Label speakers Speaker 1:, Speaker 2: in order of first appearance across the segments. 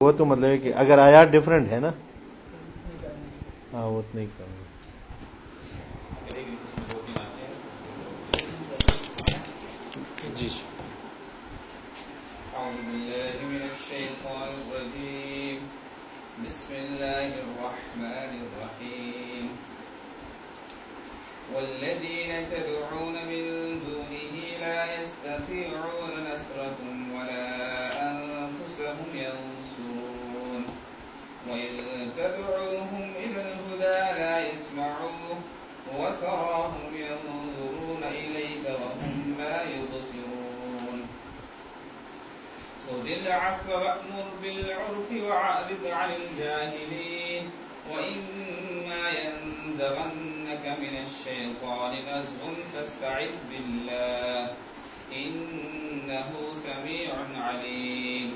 Speaker 1: وہ تو مطلب ہے کہ اگر آیات ڈفرینٹ ہے نا؟ ہاں وہ تو نہیں کروں جی,
Speaker 2: جی۔ بسم الله الرحمن الرحيم والذين تدعون من دونه لا يستطيعون وإن تدعوهم إلى الهدى لا يسمعوه وتراهم ينظرون إليك وهم لا يبصرون خذ العفو وأمر بالعرف وعرض عن الجاهلين وإما ينزغنك من الشيطان نزغ فاستعذ بالله إنه سميع عليم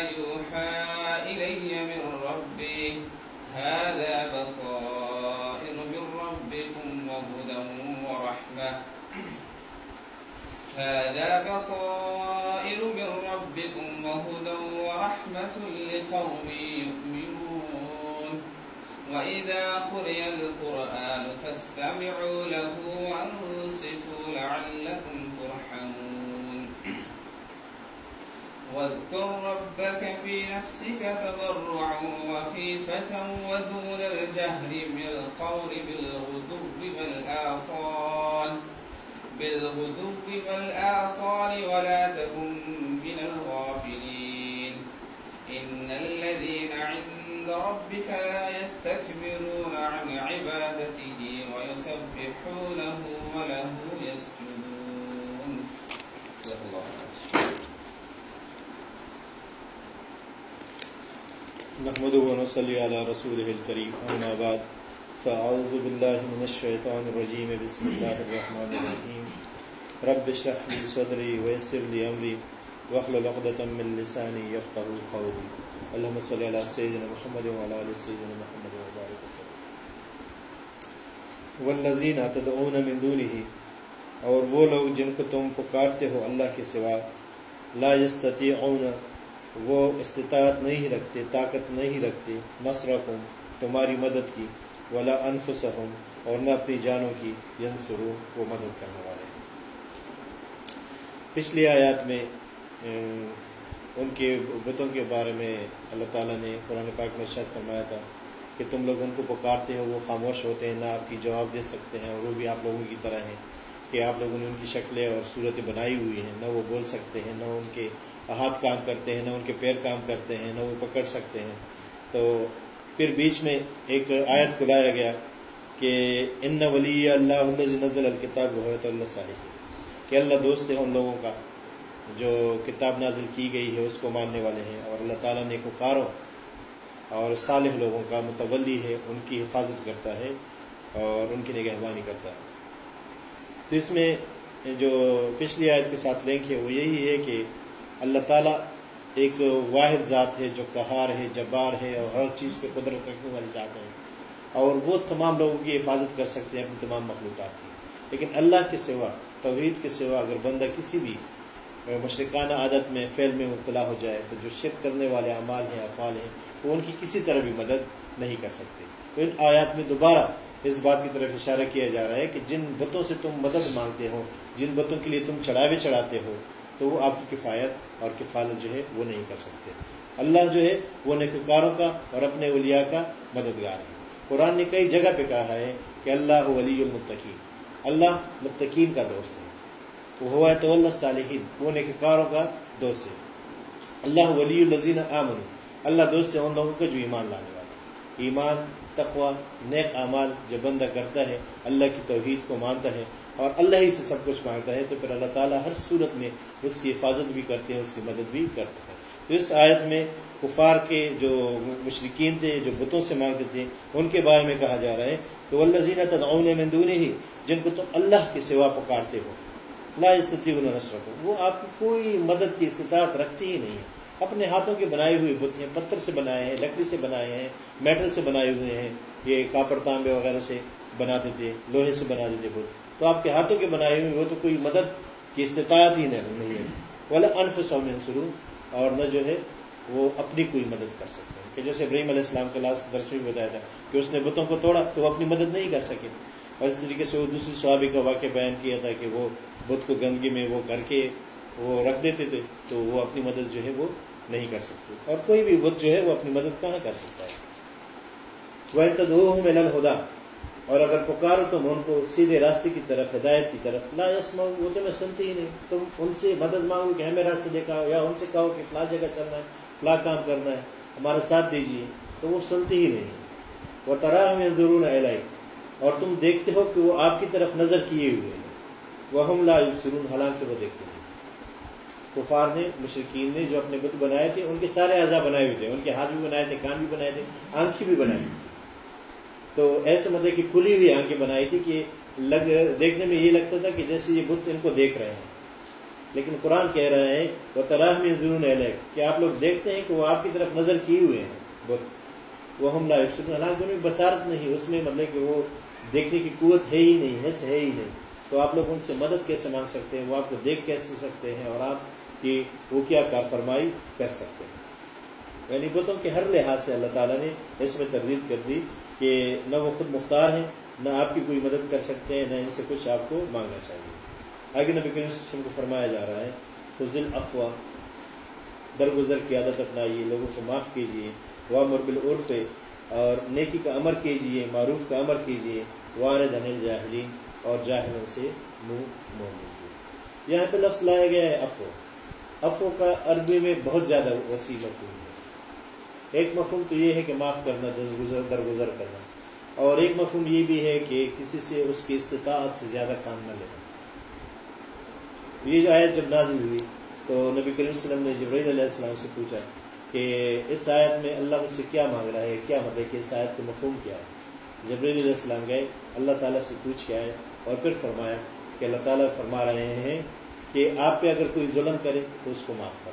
Speaker 2: هذا بصائر من ربكم وهدى ورحمة. هذا بصائر من ربكم وهدى ورحمة لقوم يؤمنون. وإذا قرئ القرآن فاستمعوا له وانصفوا لعلكم ترحمون واذكر ربك في نفسك تضرعا وخيفة ودون الجهر من القول بالغدو والآصال. بالغدو والآصال ولا تكن من الغافلين. إن الذين عند ربك لا يستكبرون عن عبادته ويسبحونه وله يسجدون.
Speaker 1: نحمد ونصلي على رسوله الكريم. أما بعد، فأعوذ بالله من الشيطان الرجيم. بسم الله الرحمن الرحيم. رب اشرح لي صدري ويسر لي أمري. واحلل عقدة من لساني يفقه قولي. اللهم صل على سيدنا محمد وعلى آل سيدنا محمد وبارك وسلم. والذین تدعون من دونه، اور وہ لوگ جن کو تم پکارتے ہو اللہ کے سوا، لا یستطیعون وہ استطاعت نہیں رکھتے، طاقت نہیں رکھتے نصرکم تمہاری مدد کی، ولا انفسہم، اور نہ اپنی جانوں کی، ینصرو، وہ مدد کرنے والے پچھلی آیات میں ان کے بتوں کے بارے میں اللہ تعالیٰ نے قرآن پاک میں شاید فرمایا تھا کہ تم لوگ ان کو پکارتے ہو، وہ خاموش ہوتے ہیں، نہ آپ کی جواب دے سکتے ہیں، اور وہ بھی آپ لوگوں کی طرح ہیں کہ آپ لوگوں نے ان کی شکلیں اور صورتیں بنائی ہوئی ہیں، نہ وہ بول سکتے ہیں، نہ ان کے ہاتھ کام کرتے ہیں، نہ ان کے پیر کام کرتے ہیں، نہ وہ پکڑ سکتے ہیں۔ تو پھر بیچ میں ایک آیت کو لایا گیا کہ ان ولی اللہ نزل الکتاب وہ تو اللہ صاحب کہ اللہ دوست ہے ان لوگوں کا، جو کتاب نازل کی گئی ہے، اس کو ماننے والے ہیں۔ اور اللہ تعالیٰ نے کاروں اور صالح لوگوں کا متولی ہے، ان کی حفاظت کرتا ہے اور ان کی نگہبانی کرتا ہے۔ تو اس میں جو پچھلی آیت کے ساتھ لنک ہے، وہ یہی ہے کہ اللہ تعالیٰ ایک واحد ذات ہے جو کہار ہے، جبار ہے اور ہر چیز پہ قدرت رکھنے والی ذات ہے۔ اور وہ تمام لوگوں کی حفاظت کر سکتے ہیں، اپنی تمام مخلوقات کی۔ لیکن اللہ کے سوا، توحید کے سوا اگر بندہ کسی بھی مشرقانہ عادت میں، فعل میں مبتلا ہو جائے، تو جو شرک کرنے والے اعمال ہیں، افعال ہیں، وہ ان کی کسی طرح بھی مدد نہیں کر سکتے۔ تو ان آیات میں دوبارہ اس بات کی طرف اشارہ کیا جا رہا ہے کہ جن بتوں سے تم مدد مانگتے ہو، جن بتوں کے لیے تم چڑھاوے چڑھاتے ہو تو وہ آپ کی کفایت اور کفالت جو ہے وہ نہیں کر سکتے۔ اللہ جو ہے وہ نیکوکاروں کا اور اپنے اولیاء کا مددگار ہے۔ قرآن نے کئی جگہ پہ کہا ہے کہ اللہ ولی المتقین، اللہ متقین کا دوست ہے۔ وہ ہوا تو اللہ صالحین وہ نیکوکاروں کا دوست ہے۔ اللہ ولی الزین آمن اللہ دوست ہے ان لوگوں کا جو ایمان لانے والے ایمان تقوا نیک اعمال جو بندہ کرتا ہے، اللہ کی توحید کو مانتا ہے۔ اور اللہ ہی سے سب کچھ مانگتا ہے، تو پھر اللہ تعالیٰ ہر صورت میں اس کی حفاظت بھی کرتے ہیں، اس کی مدد بھی کرتا ہے تو اس آیت میں کفار کے جو مشرقین تھے، جو بتوں سے مانگتے تھے، ان کے بارے میں کہا جا رہا ہے کہ وہ اللہ تدعون من دونه ہی جن کو تم اللہ کے سوا پکارتے ہو۔ لا استطیعون نصرکم وہ آپ کی کوئی مدد کی استطاعت رکھتی ہی نہیں ہے اپنے ہاتھوں کے بنائے ہوئے بت ہیں، پتھر سے بنائے ہیں، لکڑی سے بنائے ہیں، میٹل سے بنائے ہوئے ہیں۔ یہ کاپڑ تانبے وغیرہ سے بناتے تھے، لوہے سے بنا دیتے بت تو آپ کے ہاتھوں کے بنائے ہوئے وہ تو کوئی مدد کی استطاعت ہی نہیں ہے۔ ولا انف سومن سرو اور نہ جو ہے وہ اپنی کوئی مدد کر سکتے ہیں۔ کہ جیسے ابراہیم علیہ السلام کا لاسٹ درس بھی بتایا تھا کہ اس نے بتوں کو توڑا تو وہ اپنی مدد نہیں کر سکے۔ اور اس طریقے سے وہ دوسری صحابی کا واقعہ بیان کیا تھا کہ وہ بت کو گندگی میں وہ کر کے وہ رکھ دیتے تھے تو وہ اپنی مدد جو ہے وہ نہیں کر سکتے۔ اور کوئی بھی بت جو ہے وہ اپنی مدد کہاں کر سکتا ہے؟ وہ تو ہوں میں خدا اور اگر پکارو تم ان کو سیدھے راستے کی طرف، ہدایت کی طرف۔ لا یسما وہ تو میں سنتی ہی نہیں۔ تم ان سے مدد مانگو کہ ہمیں راستے دیکھا یا ان سے کہو کہ فلاں جگہ چلنا ہے، فلاں کام کرنا ہے، ہمارا ساتھ دیجیے تو وہ سنتی ہی نہیں۔ وہ تراہ میں ضرور ہے اور تم دیکھتے ہو کہ وہ آپ کی طرف نظر کیے ہوئے ہیں۔ وہ ہم لا سرون حالانکہ وہ دیکھتے ہیں۔ کفار نے مشرقین نے جو اپنے بت بنائے تھے، ان کے سارے اعضا بنائے ہوئے تھے۔ ان کے ہاتھ بھی بنائے تھے، کان بھی بنائے تھے، آنکھیں بھی بنائی۔ تھی تو ایسے مطلب کہ کھلی ہوئی آنکھیں بنائی تھی کہ لگ دیکھنے میں یہ لگتا تھا کہ جیسے یہ بت ان کو دیکھ رہے ہیں۔ لیکن قرآن کہہ رہے ہیں وہ تراہ میں ضرور کہ آپ لوگ دیکھتے ہیں کہ وہ آپ کی طرف نظر کیے ہوئے ہیں۔ بت۔ وہ ہم لائف حالانکہ ان میں بصارت نہیں، اس میں مطلب کہ وہ دیکھنے کی قوت ہے ہی نہیں حص ہے ہی نہیں۔ تو آپ لوگ ان سے مدد کیسے مانگ سکتے ہیں؟ وہ آپ کو دیکھ کیسے سکتے ہیں؟ اور آپ کہ وہ کیا کار فرمائی کر سکتے ہیں؟ یعنی بتوں کے ہر لحاظ سے اللہ تعالیٰ نے اس میں تردید کر دی۔ کہ نہ وہ خود مختار ہیں، نہ آپ کی کوئی مدد کر سکتے ہیں، نہ ان سے کچھ آپ کو مانگنا چاہیے۔ آگے نبی کریم وسلم کو فرمایا جا رہا ہے، فضل افواہ درگزر کی عادت اپنائیے، لوگوں کو معاف کیجیے وا مربل اور نیکی کا امر کیجیے، معروف کا امر کیجیے وار دھنل جاہلین اور جاہلوں سے منہ موڑ لیجیے۔ یہاں پہ لفظ لایا گیا ہے افو افو کا عربی میں بہت زیادہ وسیع مفہوم ہے۔ ایک مفہوم تو یہ ہے کہ معاف کرنا، درگزر درگزر کرنا۔ اور ایک مفہوم یہ بھی ہے کہ کسی سے اس کی استطاعت سے زیادہ کام نہ لینا یہ جو آیت جب نازل ہوئی تو نبی کریم صلی اللہ علیہ وسلم نے جبرائیل علیہ السلام سے پوچھا کہ اس آیت میں اللہ مجھ سے کیا مانگ رہا ہے؟ کیا مطلب کہ اس آیت کا مفہوم کیا ہے؟ جبرائیل علیہ السلام گئے، اللہ تعالیٰ سے پوچھ کے آئے اور پھر فرمایا کہ اللہ تعالیٰ فرما رہے ہیں کہ آپ پہ اگر کوئی ظلم کرے تو اس کو معاف کرو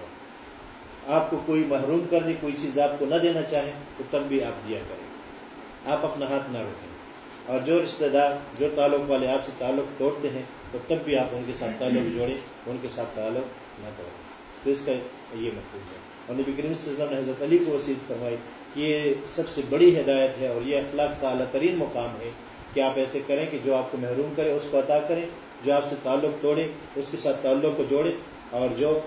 Speaker 1: آپ کو کوئی محروم کر دے کوئی چیز آپ کو نہ دینا چاہے تو تب بھی آپ دیا کریں۔ آپ اپنا ہاتھ نہ روکیں اور جو رشتہ دار، جو تعلق والے آپ سے تعلق توڑتے ہیں، تو تب بھی آپ ان کے ساتھ تعلق جوڑیں، ان کے ساتھ تعلق نہ توڑیں تو اس کا یہ مفہوم ہے۔ اور نبی کریم صلی اللہ علیہ نے حضرت علی کو وسیع فرمائی کہ یہ سب سے بڑی ہدایت ہے اور یہ اخلاق کا اعلیٰ ترین مقام ہے کہ آپ ایسے کریں کہ جو آپ کو محروم کرے، اس کو عطا کریں، جو آپ سے تعلق توڑے، اس کے ساتھ تعلق کو جوڑے اور جو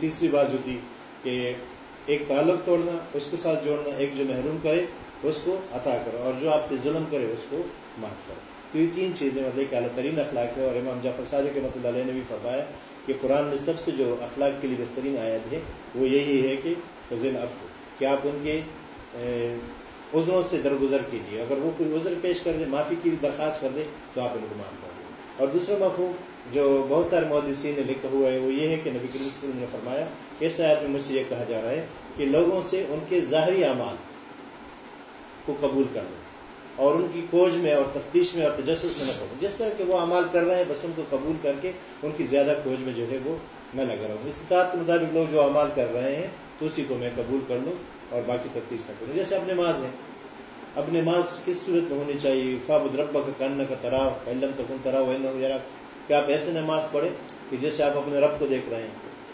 Speaker 1: تیسری بات جو تھی کہ ایک تعلق توڑنا، اس کے ساتھ جوڑنا، ایک جو محروم کرے، اس کو عطا کرو اور جو آپ پہ ظلم کرے، اس کو معاف کرو۔ تو یہ تین چیزیں مطلب کہ اعلیٰ ترین اخلاق ہے اور امام جعفر صاحب کے مطلب علیہ نے بھی فرمایا کہ قرآن میں سب سے جو اخلاق کے لیے بہترین آیت ہے، وہ یہی ہے کہ فضل اف کہ آپ ان کے عذروں سے درگزر کیجیے۔ اگر وہ کوئی عذر پیش کر دے، معافی کی درخواست کر دے، تو آپ ان کو معاف کر دیں اور دوسرا مفہوم جو بہت سارے محدثین نے لکھا ہوا ہے وہ یہ ہے کہ نبی کریم صلی اللہ علیہ وسلم نے فرمایا، اس آیت میں مجھ سے یہ کہا جا رہا ہے کہ لوگوں سے ان کے ظاہری اعمال کو قبول کر لو اور ان کی کھوج میں اور تفتیش میں اور تجسس میں نہ پڑھو جس طرح کہ وہ اعمال کر رہے ہیں، بس ان کو قبول کر کے ان کی زیادہ کھوج میں جو ہے وہ نہ لگا رہا ہوں استطاعت کے مطابق لوگ جو اعمال کر رہے ہیں، تو اسی کو میں قبول کر لوں اور باقی تفتیش نہ کروں۔ جیسے اپنے ماض ہیں اب نماز کس صورت میں ہونی چاہیے؟ فاب ربا کا کن کا تراؤ علم تو کن تراؤ وغیرہ کہ آپ ایسے نماز پڑھیں کہ جیسے آپ اپنے رب کو دیکھ رہے ہیں۔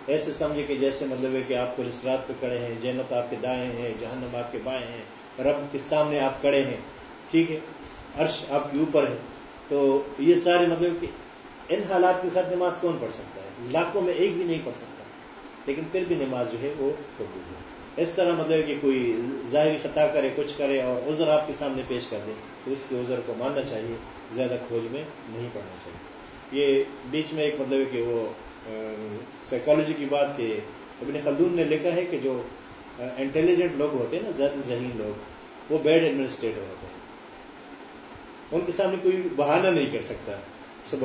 Speaker 1: ایسے سمجھے کہ جیسے مطلب ہے کہ آپ کو اسرات پہ کڑے ہیں جینت آپ کے دائیں ہیں، جہنم آپ کے بائیں ہیں، رب کے سامنے آپ کڑے ہیں۔ ٹھیک ہے؟ عرش آپ کے اوپر ہے۔ تو یہ سارے مطلب کہ ان حالات کے ساتھ نماز کون پڑھ سکتا ہے؟ لاکھوں میں ایک بھی نہیں پڑھ سکتا۔ لیکن پھر بھی نماز جو ہے وہ قبول ہے۔ اس طرح مطلب کہ کوئی ظاہری خطا کرے، کچھ کرے اور عذر آپ کے سامنے پیش کر دے، تو اس کے عذر کو ماننا چاہیے، زیادہ کھوج میں نہیں پڑھنا چاہیے۔ یہ بیچ میں ایک مطلب کہ وہ سائیکالوجی کی بات کہ ابن خلدون نے لکھا ہے کہ جو انٹیلیجنٹ لوگ ہوتے ہیں نا، زیادہ ذہین لوگ، وہ بیڈ ایڈمنسٹریٹر ہوتے ہیں۔ ان کے سامنے کوئی بہانہ نہیں کر سکتا۔ سب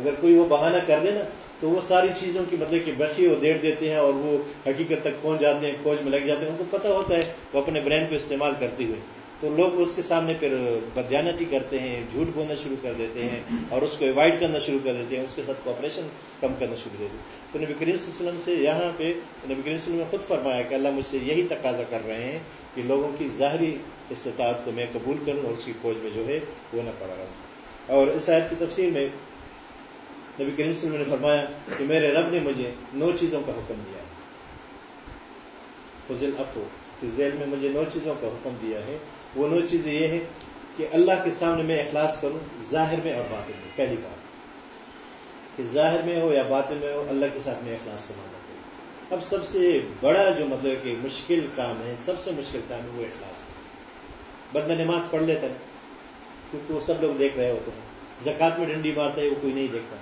Speaker 1: اگر کوئی وہ بہانہ کر دے نا، تو وہ ساری چیزوں کی مطلب کہ بچی وہ دیڑ دیتے ہیں اور وہ حقیقت تک پہنچ جاتے ہیں، کھوج میں لگ جاتے ہیں۔ ان کو پتہ ہوتا ہے وہ اپنے برین کو استعمال کرتے ہوئے۔ تو لوگ اس کے سامنے پھر بدیانتی کرتے ہیں، جھوٹ بولنا شروع کر دیتے ہیں اور اس کو اوائڈ کرنا شروع کر دیتے ہیں، اس کے ساتھ کوپریشن کم کرنا شروع کر دیتے ہیں۔ تو نبی کریم صلی اللہ علیہ وسلم سے یہاں پہ نبی کریم صلی اللہ علیہ وسلم نے خود فرمایا کہ اللہ مجھ سے یہی تقاضا کر رہے ہیں کہ لوگوں کی ظاہری استطاعت کو میں قبول کروں اور اس کی کھوج میں جو ہے وہ نہ پڑا۔ رہا اور اس آیت کی تفصیل میں نبی کریم صلی اللہ علیہ وسلم نے فرمایا کہ میرے رب نے مجھے نو چیزوں کا حکم دیا ہے۔ فضل افو کہ ذیل میں مجھے نو چیزوں کا حکم دیا ہے۔ وہ نو چیزیں یہ ہیں کہ اللہ کے سامنے میں اخلاص کروں، ظاہر میں اور باطن میں۔ پہلی بات، کہ ظاہر میں ہو یا باطن میں ہو، اللہ کے ساتھ میں اخلاص کروں اب سب سے بڑا جو مطلب کہ مشکل کام ہے، سب سے مشکل کام ہے وہ اخلاص۔ ہے بندہ نماز پڑھ لیتا ہے، کیونکہ وہ سب لوگ دیکھ رہے ہوتے ہیں۔ زکوٰۃ میں ڈنڈی مارتا ہے، وہ کوئی نہیں دیکھتا۔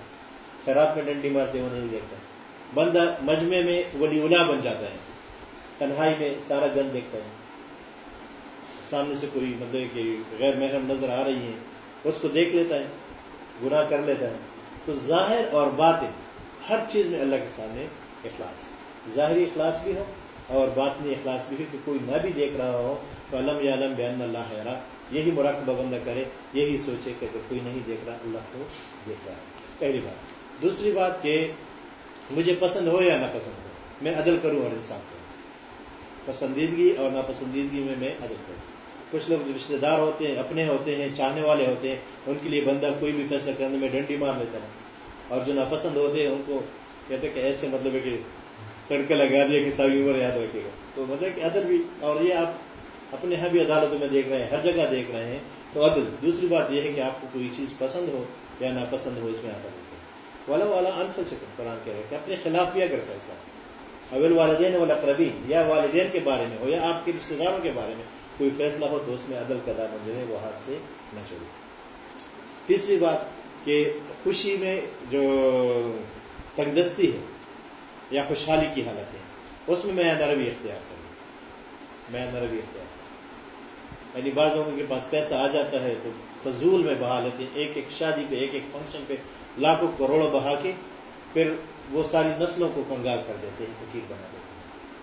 Speaker 1: خیرات میں ڈنڈی مارتے وہ نہیں دیکھتا۔ بندہ مجمع میں ولی اولا بن جاتا ہے۔ تنہائی میں سارا گن دیکھتا ہے۔ سامنے سے کوئی مطلب کہ غیر محرم نظر آ رہی ہے، اس کو دیکھ لیتا ہے، گناہ کر لیتا ہے۔ تو ظاہر اور باطن ہر چیز میں اللہ کے سامنے اخلاص ظاہری اخلاص بھی ہو اور باطنی اخلاص بھی ہو کہ کوئی نہ بھی دیکھ رہا ہو۔ تو علم یا علم بین اللہ حیرا یہی مراقبہ بندہ کرے، یہی سوچے کہ کوئی نہیں دیکھ رہا، اللہ کو دیکھ رہا ہے۔ پہلی بات۔ دوسری بات کہ مجھے پسند ہو یا نہ پسند ہو، میں عدل کروں اور انصاف کروں۔ پسندیدگی اور ناپسندیدگی میں میں عدل کروں۔ کچھ لوگ رشتے دار ہوتے ہیں، اپنے ہوتے ہیں، چاہنے والے ہوتے ہیں، ان کے لیے بندہ کوئی بھی فیصلہ کرنے میں ڈنڈی مار لیتا ہے۔ اور جو ناپسند ہوتے ہیں، ان کو کہتے ہیں کہ ایسے مطلب ہے کہ تڑکا لگا دیا کہ ساری عمر یاد رکھے گا۔ تو مطلب کہ عدل بھی، اور یہ آپ اپنے یہاں بھی عدالتوں میں دیکھ رہے ہیں، ہر جگہ دیکھ رہے ہیں۔ تو عدل، دوسری بات یہ ہے کہ آپ کو کوئی چیز پسند ہو یا ناپسند ہو، اس میں آپ عدل والا والا قرآن کہہ رہے کہ اپنے خلاف بھی اگر فیصلہ اول والدین والاقربین، یا والدین کے بارے میں ہو، یا آپ کے رشتے داروں کے بارے میں کوئی فیصلہ ہو، تو اس میں عدل کا دامن جو ہے وہ ہاتھ سے نہ چھوڑے تیسری بات کہ خوشی میں جو تنگدستی ہے یا خوشحالی کی حالت ہے، اس میں میں نروی اختیار کروں۔ میں نروی اختیار کروں۔ یعنی بعض لوگوں کے پاس پیسہ آ جاتا ہے تو فضول میں بہا لیتے ہیں، ایک ایک شادی پہ، ایک ایک فنکشن پہ۔ لاکھوں کروڑوں بہا کے پھر وہ ساری نسلوں کو کنگال کر دیتے ہیں، فقیر بنا دیتے ہیں۔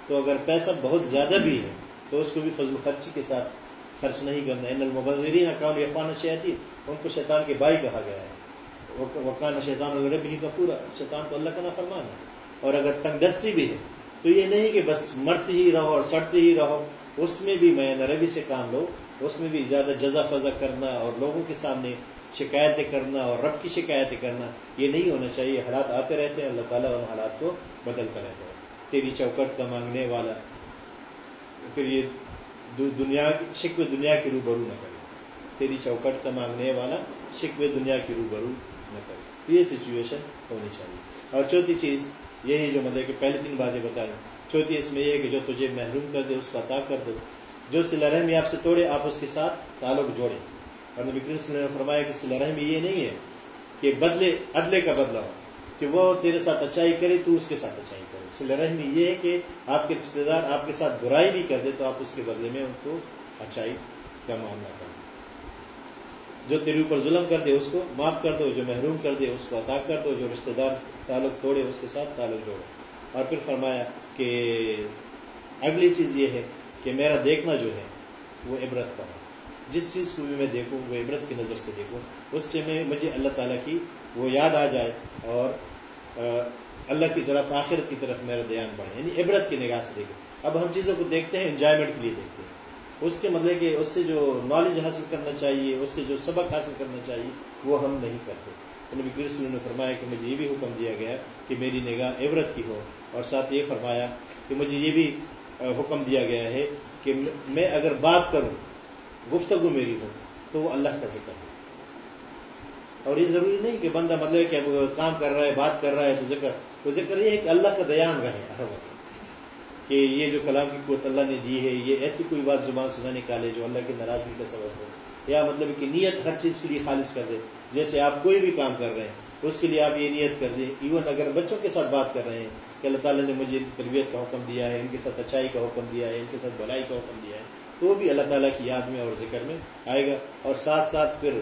Speaker 1: تو اگر پیسہ بہت زیادہ بھی ہے، تو اس کو بھی فضل خرچی کے ساتھ خرچ نہیں کرنا۔ ان المبذرین اقام یقان شیاتی ان کو شیطان کے بائی کہا گیا ہے۔ وقان شیطان وغیرہ بھی کفور شیطان تو اللہ کا نا فرمان ہے۔ اور اگر تنگ دستی بھی ہے، تو یہ نہیں کہ بس مرتے ہی رہو اور سڑتے ہی رہو۔ اس میں بھی میں نربی سے کام لو، اس میں بھی زیادہ جزا فضا کرنا اور لوگوں کے سامنے شکایتیں کرنا اور رب کی شکایتیں کرنا، یہ نہیں ہونا چاہیے۔ حالات آتے رہتے ہیں، اللہ تعالیٰ ان حالات کو بدلتا رہتا ہے۔ تیری چوکٹ کا مانگنے والا، پھر یہ دنیا شکو دنیا کی روبرو نہ کرے۔ تیری چوکٹ کا مانگنے والا شکو دنیا کی روبرو نہ کرے۔ یہ سچویشن ہونی چاہیے۔ اور چوتھی چیز یہی جو مطلب کہ پہلے تین باتیں بتائیں۔ چوتھی اس میں یہ ہے کہ جو تجھے محروم کر دے، اس کو عطا کر دو جو صلی رحمی آپ سے توڑے، آپ اس کے ساتھ تعلق جوڑیں۔ اور نبی کریم صلی اللہ علیہ وسلم نے فرمایا کہ صلی رحمی یہ نہیں ہے کہ بدلے، عدلے کا بدلہ ہو، کہ وہ تیرے ساتھ اچھائی کرے، تو اس کے ساتھ اچھائی کرے۔ صلی رحمی یہ ہے کہ آپ کے رشتے دار آپ کے ساتھ برائی بھی کر دے، تو آپ اس کے بدلے میں ان کو اچھائی کا معاملہ کر دیں۔ جو تیرے اوپر ظلم کر دے، اس کو معاف کر دو، جو محروم کر دے، اس کو عطا کر دو، جو رشتے دار تعلق توڑے، اس کے ساتھ تعلق جوڑے۔ اور پھر فرمایا کہ اگلی چیز یہ ہے کہ میرا دیکھنا جو ہے، وہ عبرت کا ہو جس چیز کو بھی میں دیکھوں، وہ عبرت کی نظر سے دیکھوں، اس سے میں مجھے اللہ تعالیٰ کی وہ یاد آ جائے اور اللہ کی طرف، آخرت کی طرف میرا دھیان بڑھے یعنی عبرت کی نگاہ سے دیکھیں اب ہم چیزوں کو دیکھتے ہیں انجوائمنٹ کے لیے دیکھتے ہیں۔ اس کے مطلب کہ اس سے جو نالج حاصل کرنا چاہیے، اس سے جو سبق حاصل کرنا چاہیے، وہ ہم نہیں کرتے۔ نبی کریم نے فرمایا کہ مجھے یہ بھی حکم دیا گیا کہ میری نگاہ عبرت کی ہو۔ اور ساتھ یہ فرمایا کہ مجھے یہ بھی حکم دیا گیا ہے کہ میں اگر بات کروں گفتگو میری ہو، تو وہ اللہ کا ذکر ہو۔ اور یہ ضروری نہیں کہ بندہ مطلب کہ کام کر رہا ہے، بات کر رہا ہے تو ذکر۔ وہ ذکر یہ ہے کہ اللہ کا دیان رہے ہر وقت۔ کہ یہ جو کلام کی قوت اللہ نے دی ہے، یہ ایسی کوئی بات زبان سے نہ نکالے جو اللہ کی ناراضگی کا سبب ہو۔ یا مطلب کہ نیت ہر چیز کے لیے خالص کر دے۔ جیسے آپ کوئی بھی کام کر رہے ہیں، اس کے لیے آپ یہ نیت کر دیں۔ ایون اگر بچوں کے ساتھ بات کر رہے ہیں کہ اللہ تعالیٰ نے مجھے تربیت کا حکم دیا ہے، ان کے ساتھ اچھائی کا حکم دیا ہے، ان کے ساتھ بلائی کا حکم دیا ہے۔ تو وہ بھی اللہ تعالیٰ کی یاد میں اور ذکر میں آئے گا اور ساتھ ساتھ پھر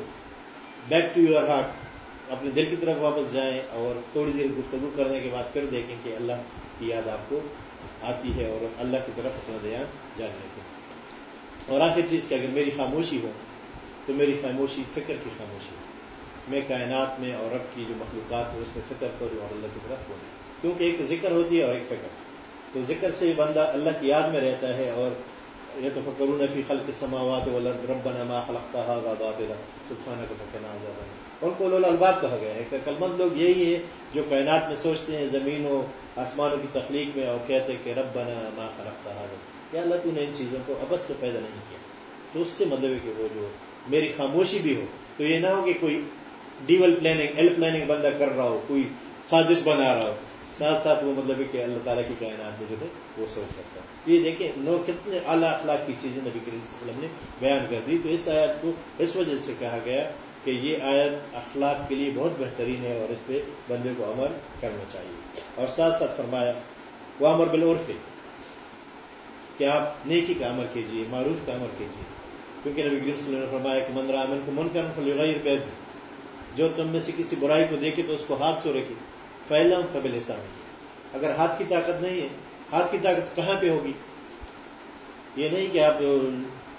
Speaker 1: بیک ٹو یور ہارٹ اپنے دل کی طرف واپس جائیں اور تھوڑی دیر گفتگو کرنے کے بعد پھر دیکھیں کہ اللہ کی یاد آپ کو آتی ہے اور اللہ کی طرف اپنا دھیان جانے کے اور آخر چیز کہ اگر میری خاموشی ہو، تو میری خاموشی فکر کی خاموشی ہو۔ میں کائنات میں اور رب کی جو مخلوقات ہے اس میں فکر کروں اور اللہ کی طرف بولوں کیونکہ ایک ذکر ہوتی ہے اور ایک فکر۔ تو ذکر سے بندہ اللہ کی یاد میں رہتا ہے اور یہ تو فکرون فی خلق السماوات والارض ربنا ما خلقت هذا باطلا. سبحانك فقنا عذاب النار. ان کو اولو الالباب کہا گیا ہے کہ کلمند لوگ یہی ہے جو کائنات میں سوچتے ہیں، زمین و آسمانوں کی تخلیق میں، اور کہتے ہیں کہ ربنا ما خلقت هذا. یا اللہ تو نے ان چیزوں کو ابس تو پیدا نہیں کیا. تو اس سے مطلب ہے کہ وہ جو میری خاموشی بھی ہو، تو یہ نہ ہو کہ کوئی ڈیول پلاننگ ایل پلاننگ بندہ کر رہا ہو، کوئی سازش بنا رہا ہو. ساتھ ساتھ وہ مطلب ہے کہ اللہ تعالیٰ کی کائنات میں جو ہے وہ سوچ سکتا ہے۔ یہ دیکھیں، نو کتنے اعلیٰ اخلاق کی چیزیں نبی کریم صلی اللہ علیہ وسلم نے بیان کر دی۔ تو اس آیت کو، اس وجہ سے کہا گیا کہ یہ آیت اخلاق کے لیے بہت بہترین ہے اور اس پہ بندے کو عمل کرنا چاہیے۔ اور ساتھ ساتھ فرمایا وہ امر بالعرف، کہ آپ نیکی کا عمل کیجیے معروف کا عمل کیجیے کیونکہ نبی کریم صلی اللہ علیہ وسلم نے فرمایا کہ من رامن کو من کر فلغیر بید جو تم میں سے کسی برائی کو دیکھے تو اس کو ہاتھ سے رکھے فیلم فبل حساب اگر ہاتھ کی طاقت نہیں ہے، ہاتھ کی طاقت کہاں پہ ہوگی؟ یہ نہیں کہ آپ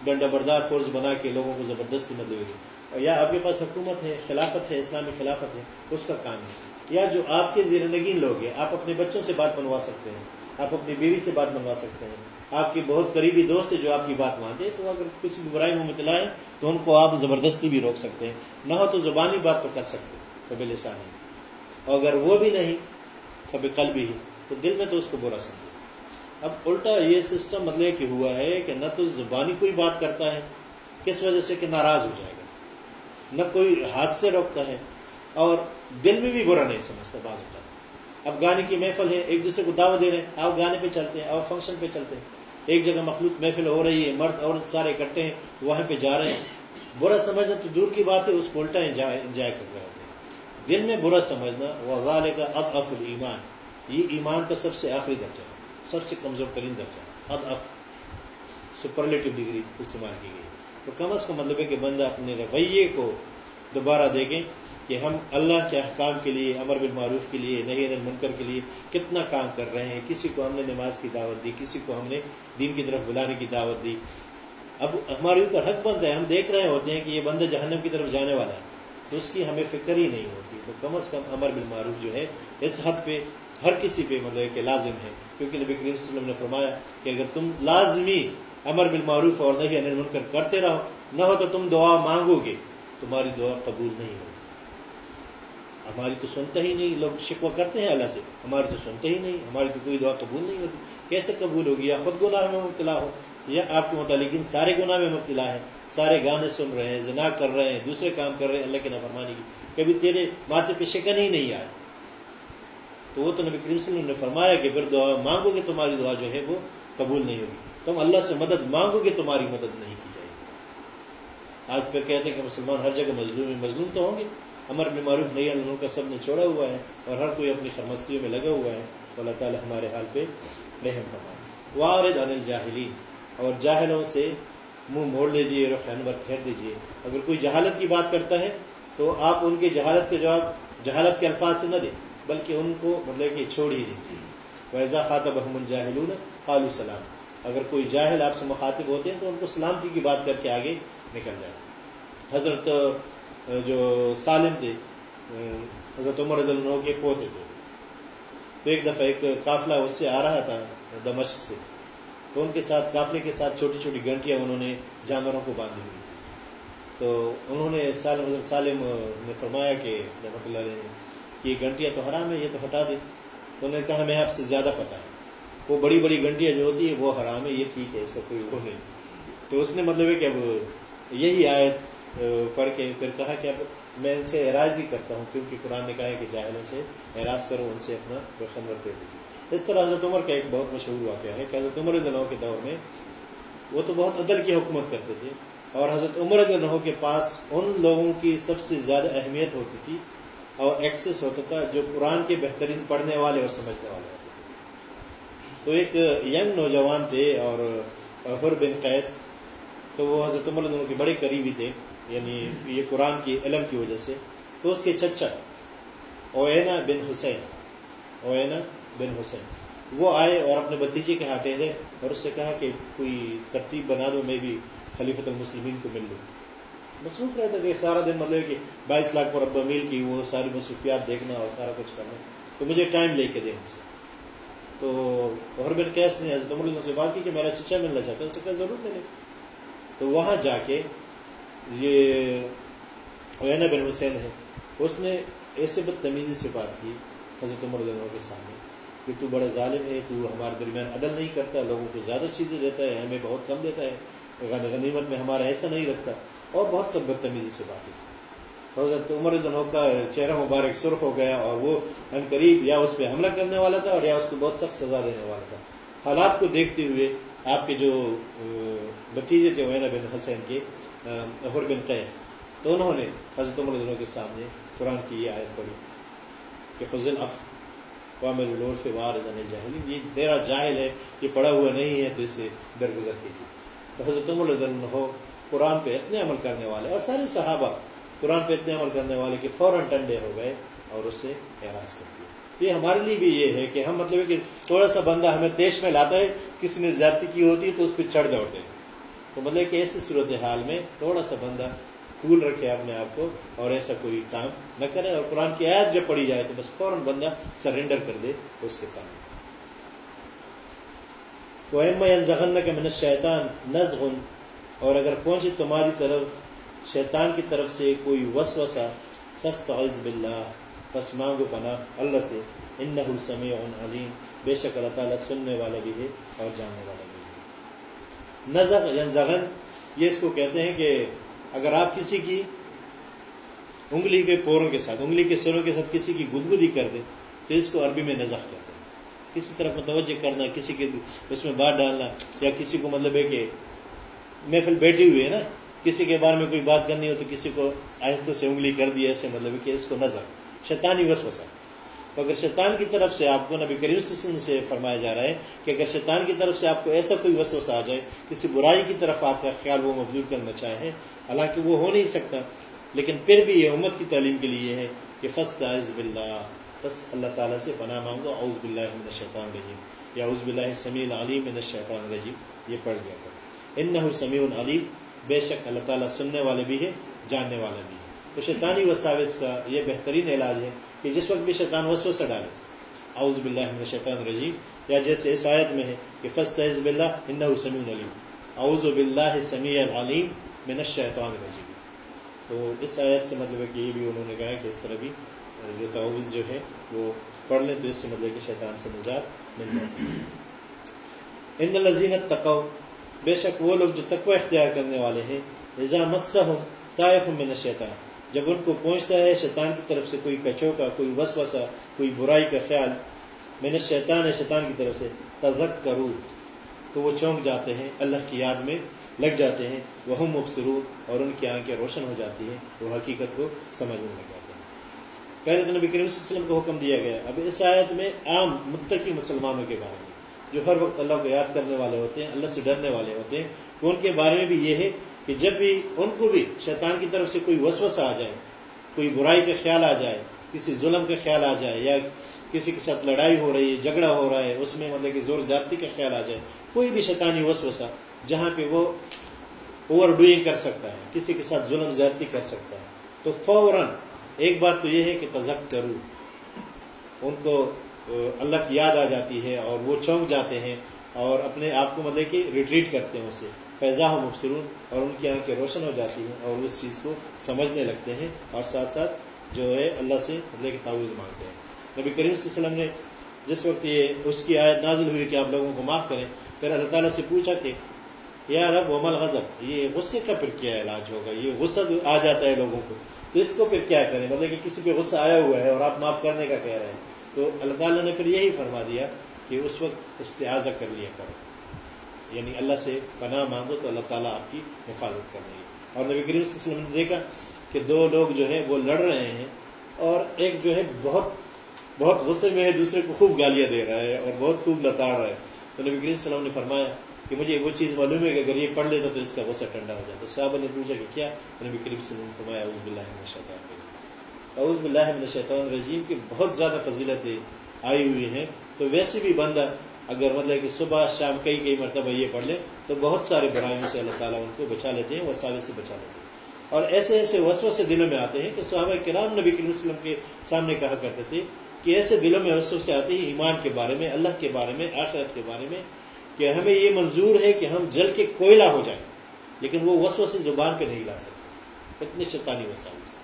Speaker 1: ڈنڈا بردار فورس بنا کے لوگوں کو زبردستی مت گی یا آپ کے پاس حکومت ہے، خلافت ہے، اسلامی خلافت ہے، اس کا کام ہے۔ یا جو آپ کے زیر نگین لوگ ہیں، آپ اپنے بچوں سے بات منوا سکتے ہیں، آپ اپنی بیوی سے بات منوا سکتے ہیں۔ آپ کے بہت قریبی دوست جو آپ کی بات مانتے ہیں، تو اگر کچھ برائی میں متلائیں تو ان کو آپ زبردستی بھی روک سکتے ہیں۔ نہ ہو تو زبانی بات تو کر سکتے قبل لسانی اور اگر وہ بھی نہیں، کبھی کل بھی تو دل میں تو اس کو برا سمجھے اب الٹا یہ سسٹم مطلب کہ ہوا ہے کہ نہ تو زبانی کوئی بات کرتا ہے، کس وجہ سے کہ ناراض ہو جائے گا۔ نہ کوئی ہاتھ سے روکتا ہے، اور دل میں بھی برا نہیں سمجھتا بعض ہوتا اب گانے کی محفل ہے، ایک دوسرے کو دعوت دے رہے ہیں آپ گانے پہ چلتے ہیں اور فنکشن پہ چلتے ہیں۔ ایک جگہ مخلوق محفل ہو رہی ہے، مرد، عورت سارے اکٹھے ہیں، وہاں پہ جا رہے ہیں۔ برا سمجھنا تو دور کی بات ہے، اس کو الٹا انجوائے کر دل میں برا سمجھنا وہ کا اد اف المان یہ ایمان کا سب سے آخری درجہ ہے، سب سے کمزور ترین درجہ اد سپرلیٹو ڈگری استعمال کی گئی۔ تو کم از کم مطلب ہے کہ بندہ اپنے رویے کو دوبارہ دیکھیں کہ ہم اللہ کے احکام کے لیے، امر بالمعروف کے لیے نہیں المنکر کے لیے کتنا کام کر رہے ہیں۔ کسی کو ہم نے نماز کی دعوت دی، کسی کو ہم نے دین کی طرف بلانے کی دعوت دی۔ اب ہمارے اوپر حق بند ہے، ہم دیکھ رہے ہوتے ہیں کہ یہ بندہ جہنم کی طرف جانے والا ہے۔ تو اس کی ہمیں فکر ہی نہیں ہوتی۔ تو کم از کم امر بالمعروف جو ہے، اس حد پہ ہر کسی پہ مطلب کہ لازم ہے۔ کیونکہ نبی کریم صلی اللہ علیہ وسلم نے فرمایا کہ اگر تم لازمی امر بالمعروف اور نہیں انل منکر کرتے رہو، نہ ہو تو تم دعا مانگو گے۔ تمہاری دعا قبول نہیں ہوگی۔ ہماری تو سنتا ہی نہیں، لوگ شکوہ کرتے ہیں اللہ سے۔ ہماری تو سنتے ہی نہیں، ہماری تو کوئی دعا قبول نہیں ہوتی۔ کیسے قبول ہوگی؟ یا خود گناہ میں مبتلا ہو۔ یا آپ کے متعلق سارے گناہ میں مبتلا ہے سارے گانے سن رہے ہیں، زنا کر رہے ہیں، دوسرے کام کر رہے ہیں، اللہ کی نافرمانی کی۔ کبھی تیرے ماتھے پہ شکن ہی نہیں آئے۔ تو وہ تو نبی کریم صلی اللہ علیہ وسلم نے فرمایا کہ پھر دعا، مانگو گے تمہاری دعا جو ہے وہ قبول نہیں ہوگی۔ تم اللہ سے مدد مانگو گے تمہاری مدد نہیں کی جائے گی۔ آج پھر کہتے ہیں کہ مسلمان ہر جگہ مظلوم مظلوم تو ہوں گے۔ امر میں معروف نہیں، اللہ کا سب نے چھوڑا ہوا ہے اور ہر کوئی اپنی خرمستیوں میں لگا ہوا ہے۔ تو اللہ تعالیٰ ہمارے حال پہ رحم فرمائے۔ وارد عن الجاہلین۔ اور جاہلوں سے منہ موڑ لیجیے اور خینور پھیر دیجیے اگر کوئی جہالت کی بات کرتا ہے تو آپ ان کے جہالت کے جواب، جہالت کے الفاظ سے نہ دیں، بلکہ ان کو مطلب کہ چھوڑ ہی دیجیے ویزا خاطب احمد جاہلون قالو سلام۔ اگر کوئی جاہل آپ سے مخاطب ہوتے ہیں تو ان کو سلامتی کی بات کر کے آگے نکل جائے۔ حضرت جو سالم تھے حضرت عمر اللہ کے پوتے تھے۔ تو ایک دفعہ ایک قافلہ اس سے آ رہا تھا دمشق سے۔ تو ان کے ساتھ قافلے کے ساتھ چھوٹی چھوٹی گھنٹیاں انہوں نے جانوروں کو باندھی ہوئی تھی تو انہوں نے سالم حضرت سالم نے فرمایا کہ رحمۃ اللہ علیہ، کہ یہ گھنٹیاں تو حرام ہے یہ تو ہٹا دیں۔ تو انہوں نے کہا، میں آپ سے زیادہ پتہ ہے۔ وہ بڑی بڑی گھنٹیاں جو ہوتی ہیں، وہ حرام ہے یہ ٹھیک ہے، اس کا کوئی وہ نہیں۔ تو اس نے مطلب ہے کہ اب یہی آیت پڑھ کے پھر کہا کہ اب میں ان سے اعراض ہی کرتا ہوں، کیونکہ قرآن نے کہا ہے کہ جاہلوں سے اعراض کرو، ان سے اپنا خنور پھیر دیجیے۔ اس طرح حضرت عمر کا ایک بہت مشہور واقعہ ہے کہ حضرت عمر دنوں کے دور میں وہ تو بہت عدل کی حکومت کرتے تھے اور حضرت عمر دنوں کے پاس ان لوگوں کی سب سے زیادہ اہمیت ہوتی تھی اور ایکسیس ہوتا تھا جو قرآن کے بہترین پڑھنے والے اور سمجھنے والے ہوتے تھے۔ تو ایک ینگ نوجوان تھے اور حر بن قیس، تو وہ حضرت عمر دنوں کے بڑے قریبی تھے یعنی یہ قرآن کی علم کی وجہ سے۔ تو اس کے چچا اوینا بن حسین، اوینا بن حسین۔ وہ آئے اور اپنے بتیجے کے ہاتھ ٹھہرے اور اس سے کہا کہ کوئی ترتیب بنا دو، میں بھی خلیفۃ المسلمین کو مل لوں۔ مصروف رہتا کہ سارا دن مطلب کہ بائیس لاکھ پر میل کی، وہ ساری مصروفیات دیکھنا اور سارا کچھ کرنا۔ تو مجھے ٹائم لے کے دیں ان سے۔ تو اور بن کیس نے حضرت عمر سے بات کی کہ میرا چچا ملنا چاہتا ہے، اس سے کہا ضرور ملے تو وہاں جا کے یہ وینا بن حسین ہے، اس نے ایسے بدتمیزی سے بات کی حضرت عمر اللہ کے سامنے۔ کہ تو بڑا ظالم ہے، تو ہمارے درمیان عدل نہیں کرتا، لوگوں کو زیادہ چیزیں دیتا ہے، ہمیں بہت کم دیتا ہے۔ غنیمت میں ہمارا ایسا نہیں رکھتا۔ اور بہت بدتمیزی سے باتیں کی۔ حضرت عمر النو کا چہرہ مبارک سرخ ہو گیا اور وہ ان قریب یا اس پہ حملہ کرنے والا تھا اور یا اس کو بہت سخت سزا دینے والا تھا۔ حالات کو دیکھتے ہوئے آپ کے جو بتیجے تھے وینا بن حسین کے حر بن قیس، تو انہوں نے حضرت عمر النو کے سامنے قرآن کی یہ آیت پڑھی کہ فضل اف وامل الور وار جاہلی یہ میرا جاہل ہے، یہ پڑھا ہوا نہیں ہے، تو اس سے درگزر کیجیے۔ تو حضرت عمر النحو قرآن پہ اتنے عمل کرنے والے، اور سارے صحابہ قرآن پہ اتنے عمل کرنے والے کہ فوراً ٹنڈے ہو گئے اور اس سے اعراض کر دیا۔ یہ ہمارے لیے بھی یہ ہے کہ ہم مطلب ہے کہ تھوڑا سا بندہ ہمیں دیش میں لاتا ہے، کسی نے زیادتی کی ہوتی ہے تو اس پہ چڑھ دوڑتے ہیں۔ تو مطلب کہ ایسی صورت حال میں تھوڑا سا بندہ کھول رکھے اپنے آپ کو اور ایسا کوئی کام نہ کرے اور قرآن کی آیت جب پڑھی جائے تو بس فوراً بندہ سرنڈر کر دے اس کے سامنے۔ ذغن کے من شیطان نزغن اور اگر پہنچے تمہاری طرف، شیطان کی طرف سے کوئی وسوسہ فستعذ باللہ۔ پس مانگو پناہ اللہ سے۔ انہو سمیع علیم بے شک اللہ تعالیٰ سننے والا بھی ہے اور جاننے والا بھی ہے۔ نزغ ینزغن یہ اس کو کہتے ہیں کہ اگر آپ کسی کی انگلی کے پوروں کے ساتھ، انگلی کے سروں کے ساتھ کسی کی گدگدی کر دیں تو اس کو عربی میں نزغ کہتے ہیں کسی طرف متوجہ کرنا، کسی کے اس میں بات ڈالنا، یا کسی کو مطلب ہے کہ محفل بیٹھی ہوئی ہے نا، کسی کے بارے میں کوئی بات کرنی ہو تو کسی کو آہستہ سے انگلی کر دی، ایسے مطلب کہ اس کو نظر شیطانی وسوسہ۔ تو اگر شیطان کی طرف سے آپ کو نبی کریم وسلم سے فرمایا جا رہا ہے کہ اگر شیطان کی طرف سے آپ کو ایسا کوئی وسوسہ آ جائے، کسی برائی کی طرف آپ کا خیال وہ مبزور کرنا چاہیں حالانکہ وہ ہو نہیں سکتا۔ لیکن پھر بھی یہ امت کی تعلیم کے لیے ہے کہ فسط عز بلّہ بس اللہ تعالیٰ سے پناہ مانگو، اعوذ باللہ من الشیطان رجیم یا اعوذ باللہ سمیع العلیم من الشیطان رجیم یہ پڑھ گیا کرو۔ انہو سمیع العلیم بے شک اللہ تعالیٰ سننے والے بھی ہے جاننے والے بھی ہے تو شیطانی وساوس کا یہ بہترین علاج ہے کہ جس وقت بھی شیطان وسوسہ ڈالے، اعوذ باللہ من الشیطان الرجیم، یا جیسے اس آیت میں ہے کہ فسط حزب اللہ سمیع علیم، اعوذ باللہ سمیع العلیم من الشیطان الرجیم. تو اس آیت سے مطلب ہے کہ یہ بھی انہوں نے کہا کہ اس طرح بھی جو تعوض جو ہے، وہ پڑھ لیں تو اس سے مطلب کہ شیطان سے نجات مل جاتی ہے۔ ان جب ان کو پہنچتا ہے شیطان کی طرف سے کوئی کچو کا، کوئی وسوسہ، کوئی برائی کا خیال، میں نے شیطان ہے، شیطان کی طرف سے تذک کروں تو وہ چونک جاتے ہیں، اللہ کی یاد میں لگ جاتے ہیں۔ وہ مبصرون، اور ان کی آنکھیں روشن ہو جاتی ہیں، وہ حقیقت کو سمجھنے لگ جاتے ہیں۔ پہلے تو نبی کریم صلی اللہ علیہ وسلم کو حکم دیا گیا۔ اب اس آیت میں عام متقی مسلمانوں کے بارے میں، جو ہر وقت اللہ کو یاد کرنے والے ہوتے ہیں، اللہ سے ڈرنے والے ہوتے ہیں کہ ان کے بارے میں بھی یہ ہے کہ جب بھی ان کو بھی شیطان کی طرف سے کوئی وسوسہ آ جائے، کوئی برائی کا خیال آ جائے، کسی ظلم کا خیال آ جائے یا کسی کے ساتھ لڑائی ہو رہی ہے، جھگڑا ہو رہا ہے، اس میں مطلب کہ زور زیادتی کا خیال آ جائے، کوئی بھی شیطانی وسوسہ جہاں پہ وہ اوور ڈوئنگ کر سکتا ہے، کسی کے ساتھ ظلم زیادتی کر سکتا ہے۔ تو فوراً ایک بات تو یہ ہے کہ تذک کروں ان کو اللہ کی یاد آ جاتی ہے اور وہ چونک جاتے ہیں اور اپنے آپ کو مطلب کہ ریٹریٹ کرتے ہیں اسے۔ فیضا ہو مبصرون اور ان کی آنکھیں روشن ہو جاتی ہیں اور اس چیز کو سمجھنے لگتے ہیں اور ساتھ ساتھ جو ہے اللہ سے مطلب کہ تعوض مانگتے ہیں۔ نبی کریم صلی اللہ علیہ وسلم نے جس وقت یہ اس کی آیت نازل ہوئی کہ آپ لوگوں کو معاف کریں، پھر اللہ تعالیٰ سے پوچھا کہ، یا رب ومل غضب یہ غصے کا پھر کیا علاج ہوگا؟ یہ غصہ آ جاتا ہے لوگوں کو، تو اس کو پھر کیا کریں؟ مطلب کہ کسی پہ غصہ آیا ہوا ہے اور آپ معاف کرنے کا کہہ رہے ہیں۔ تو اللہ تعالیٰ نے پھر یہی فرما دیا کہ اس وقت استعاضہ کر لیا کرو۔ یعنی اللہ سے پناہ مانگو تو اللہ تعالیٰ آپ کی حفاظت کر دے گی۔ اور نبی کریم صلی اللہ علیہ وسلم نے دیکھا کہ دو لوگ جو ہے وہ لڑ رہے ہیں اور ایک جو ہے بہت بہت غصے میں ہے، دوسرے کو خوب گالیاں دے رہا ہے اور بہت خوب لتاڑ رہا ہے۔ تو نبی کریم صلی اللہ علیہ وسلم نے فرمایا کہ مجھے وہ چیز معلوم ہے کہ اگر یہ پڑھ لیتا تو اس کا غصہ ٹھنڈا ہو جاتا۔ صحابہ نے پوچھا کہ کیا؟ نبی کریم صلی اللہ علیہ وسلم نے فرمایا عزب اللہ اعوذ باللہ من الشیطان الرجیم کی بہت زیادہ فضیلتیں آئی ہوئی ہیں۔ تو ویسے بھی بندہ اگر مطلب کہ صبح شام کئی کئی مرتبہ یہ پڑھ لے، تو بہت سارے برائیوں سے اللہ تعالیٰ ان کو بچا لیتے ہیں وساوے سے بچا لیتے ہیں۔ اور ایسے ایسے وسو سے دلوں میں آتے ہیں کہ صحابہ کرام نبی کے وسلم کے سامنے کہا کرتے تھے کہ ایسے دلوں میں وسو سے آتے ہیں ایمان کے بارے میں، اللہ کے بارے میں، آخرت کے بارے میں کہ ہمیں یہ منظور ہے کہ ہم جل کے کوئلہ ہو جائیں۔ لیکن وہ وسو سے زبان پہ نہیں لا سکتے۔ اتنے شیطانی وسائل سے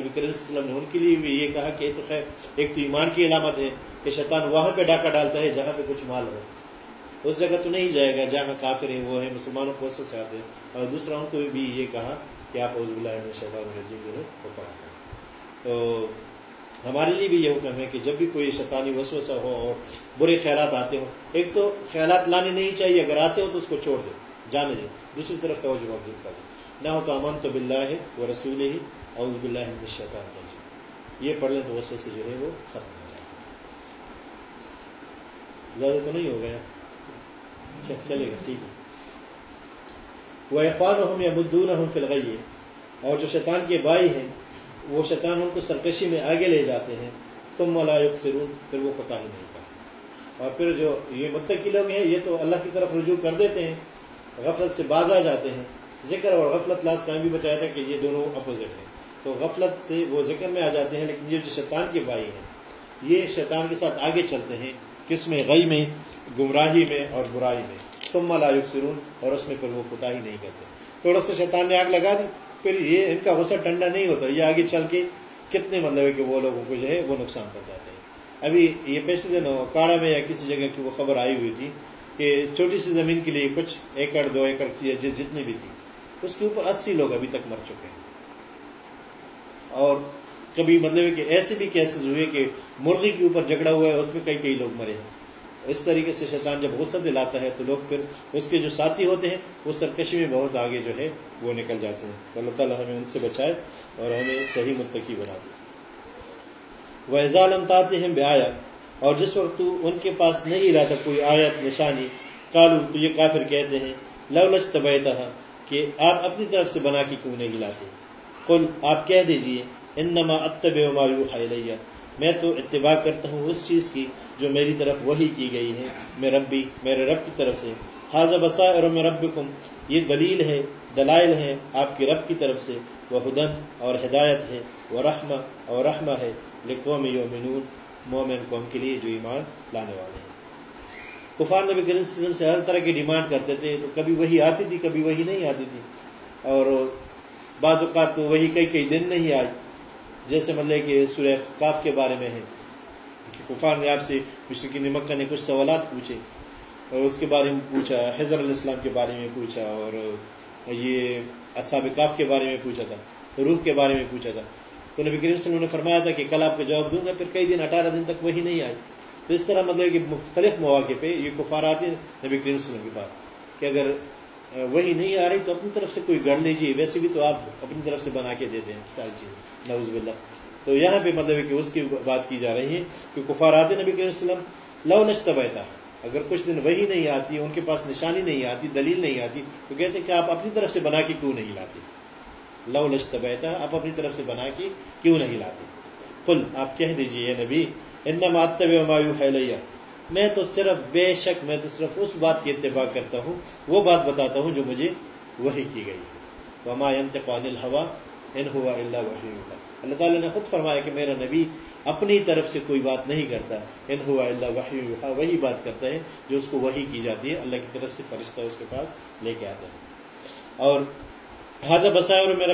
Speaker 1: نبی کریم وسلم نے ان کے لیے بھی یہ کہا کہ تو خیر، ایک تو ایمان کی علامت ہے کہ شیطان وہاں پہ ڈاکہ ڈالتا ہے جہاں پہ کچھ مال ہو۔ اس جگہ تو نہیں جائے گا جہاں کافر ہے وہ ہے مسلمانوں کو سے آتے ہیں اور دوسرا ان کو بھی یہ کہا کہ آپ عزب اللہ شیطان الرجیم جو ہے، وہ پڑھا کریں۔ تو ہمارے لیے بھی یہ حکم ہے کہ جب بھی کوئی شیطانی وسوسہ ہو اور برے خیالات آتے ہو ایک تو خیالات لانے نہیں چاہیے، اگر آتے ہو تو اس کو چھوڑ دیں جانے دیں۔ دوسری طرف توجہ موجود کر دیں۔ نہ ہو تو امن تو بلّہ ہے وہ رسول ہی اعوذ باللہ من الشیطان الرجیم۔ یہ پڑھ لیں تو وسوسے جو ہے وہ ختم ہو زیادہ تو نہیں ہو گیا۔ اچھا چلے گا، ٹھیک ہے۔ وہ اخوان ہم یا مدون ہم فلغیے اور جو شیطان کے بھائی ہیں، وہ شیطان ان کو سرکشی میں آگے لے جاتے ہیں۔ تم ملائق سرون پھر وہ کوتا ہی نہیں کرتے۔ اور پھر جو یہ متقی لوگ ہیں، یہ تو اللہ کی طرف رجوع کر دیتے ہیں۔ غفلت سے باز آ جاتے ہیں۔ ذکر اور غفلت لاسٹ ٹائم بھی بتایا تھا کہ یہ دونوں اپوزٹ ہیں۔ تو غفلت سے وہ ذکر میں آ جاتے ہیں، لیکن یہ جو شیطان کے بھائی ہیں، یہ شیطان کے ساتھ آگے چلتے ہیں۔ کس میں غی میں، گمراہی میں اور برائی میں۔ تم ملائق سرون اور اس میں پھر وہ کوتا ہی نہیں کرتے۔ تھوڑا سا شیطان نے آگ لگا دی، پھر یہ ان کا غصہ ٹھنڈا نہیں ہوتا، یہ آگے چل کے کتنے مطلب ہے کہ وہ لوگوں کو جو ہے وہ نقصان پہنچاتے ہیں۔ ابھی یہ پیسے دن کاڑا میں یا کسی جگہ کی وہ خبر آئی ہوئی تھی کہ چھوٹی سی زمین کے لیے کچھ ایکڑ، دو ایکڑ کی جتنی بھی تھی، اس کے اوپر اسی لوگ ابھی تک مر چکے ہیں۔ اور کبھی مطلب ہے کہ ایسے بھی کیسز ہوئے کہ مرغی کے اوپر جھگڑا ہوا ہے، اس میں کئی کئی لوگ مرے ہیں۔ اس طریقے سے شیطان جب غصہ دلاتا ہے تو لوگ پھر اس کے جو ساتھی ہوتے ہیں وہ سرکشی میں بہت آگے جو ہے وہ نکل جاتے ہیں۔ تو اللہ تعالیٰ ہمیں ان سے بچائے اور ہمیں صحیح متقی بنا دے۔ وہ اعزال امتاتے ہیں بے اور جس وقت تو ان کے پاس نہیں لاتا کوئی آیت، نشانی کالو تو یہ کافر کہتے ہیں، لو لچ طبیعت کہ آپ اپنی طرف سے بنا کے کیوں نہیں لاتے؟ قل، آپ کہہ دیجیے انما اتب ما یوحی الیہ۔ میں تو اتباع کرتا ہوں اس چیز کی جو میری طرف وہی کی گئی ہے، میں ربی، میرے رب کی طرف سے۔ حاضر بصائر میں ربکم۔ یہ دلیل ہے، دلائل ہیں آپ کی رب کی طرف سے۔ وہ ہدن اور ہدایت ہے، وہ رحمہ اور رحمہ ہے۔ لقوم یومنون مومن قوم کے لیے جو ایمان لانے والے ہیں۔ کفار نبی کریم صلی وسلم سے ہر طرح کی ڈیمانڈ کرتے تھے، تو کبھی وہی آتی تھی، کبھی وہی نہیں آتی تھی۔ اور بعض اوقات تو وہی کئی کئی دن نہیں آئی۔ جیسے مطلب کہ سورہ کاف کے بارے میں ہے کہ کفار نے آپ سے مشرقین مکہ نے کچھ سوالات پوچھے اور اس کے بارے میں پوچھا حضر علیہ السلام کے بارے میں پوچھا اور یہ اصحاب کاف کے بارے میں پوچھا تھا، روح کے بارے میں پوچھا تھا۔ تو نبی کریم صلی اللہ علیہ وسلم نے فرمایا تھا کہ کل آپ کا جواب دوں گا، پھر کئی دن، اٹھارہ دن تک وہی نہیں آئی تو اس طرح مطلب کہ مختلف مواقع پہ یہ کفار آتے ہیں نبی کریم صلی اللہ علیہ وسلم کے بعد کہ اگر وہی نہیں آ رہی تو اپنی طرف سے کوئی گڑھ لیجیے۔ ویسے بھی تو آپ اپنی طرف سے بنا کے دیتے ہیں ساری چیزیں۔ نوز باللہ۔ تو یہاں پہ مطلب ہے کہ اس کی بات کی جا رہی ہے کہ کفارات نبی کریم وسلم، لو نشتبیتا، اگر کچھ دن وہی نہیں آتی، ان کے پاس نشانی نہیں آتی، دلیل نہیں آتی، تو کہتے ہیں کہ آپ اپنی طرف سے بنا کے کیوں نہیں لاتے؟ لو نشتبیتا، آپ اپنی طرف سے بنا کے کیوں نہیں لاتے؟ قل، آپ کہہ دیجیے نبی، انما اتبع ما یوحی الیہ۔ میں تو صرف بے شک، میں تو صرف اس بات کی اتباع کرتا ہوں، وہ بات بتاتا ہوں جو مجھے وہی کی گئی وما ينطق عن الهوى ان هو الا وحی اللہ تعالیٰ نے خود فرمایا کہ میرا نبی اپنی طرف سے کوئی بات نہیں کرتا۔ ان ہوا اللہ وحی وہی بات کرتا ہے جو اس کو وہی کی جاتی ہے۔ اللہ کی طرف سے فرشتہ اس کے پاس لے کے آتا ہے۔ اور حاضر بسائے اور میرا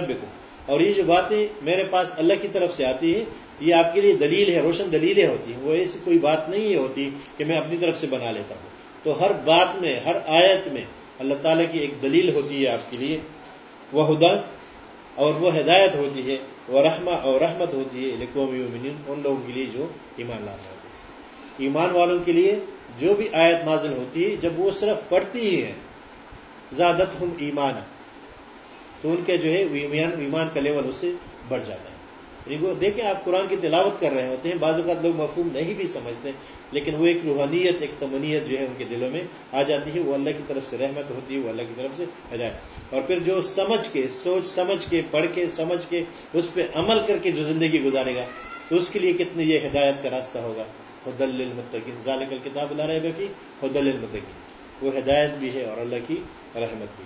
Speaker 1: اور یہ جو باتیں میرے پاس اللہ کی طرف سے آتی ہے یہ آپ کے لیے دلیل ہے، روشن دلیلیں ہوتی ہیں۔ وہ ایسی کوئی بات نہیں ہوتی کہ میں اپنی طرف سے بنا لیتا ہوں۔ تو ہر بات میں، ہر آیت میں اللہ تعالیٰ کی ایک دلیل ہوتی ہے آپ کے لیے۔ وہ ہدا اور وہ ہدایت ہوتی ہے، وہ رحمہ اور رحمت ہوتی ہے لقوم ان لوگوں کے لیے جو ایمان لانا ہوتے ہیں۔ ایمان والوں کے لیے جو بھی آیت نازل ہوتی ہے، جب وہ صرف پڑھتی ہی ہیں زیادت ہم ایمان تو ان کے جو ہے ایمان ایمان کا لیول اس سے بڑھ جاتا ہے۔ وہ دیکھیں آپ قرآن کی تلاوت کر رہے ہوتے ہیں، بعض اوقات لوگ مفہوم نہیں بھی سمجھتے، لیکن وہ ایک روحانیت، ایک تمنیت جو ہے ان کے دلوں میں آ جاتی ہے، وہ اللہ کی طرف سے رحمت ہوتی ہے، وہ اللہ کی طرف سے ہدایت۔ اور پھر جو سمجھ کے، سوچ سمجھ کے، پڑھ کے، سمجھ کے اس پہ عمل کر کے جو زندگی گزارے گا، تو اس کے لیے کتنی یہ ہدایت کا راستہ ہوگا۔ حد المطقین ذالک الکتاب اللہ رہے حد المطقین وہ ہدایت بھی ہے اور اللہ کی رحمت بھی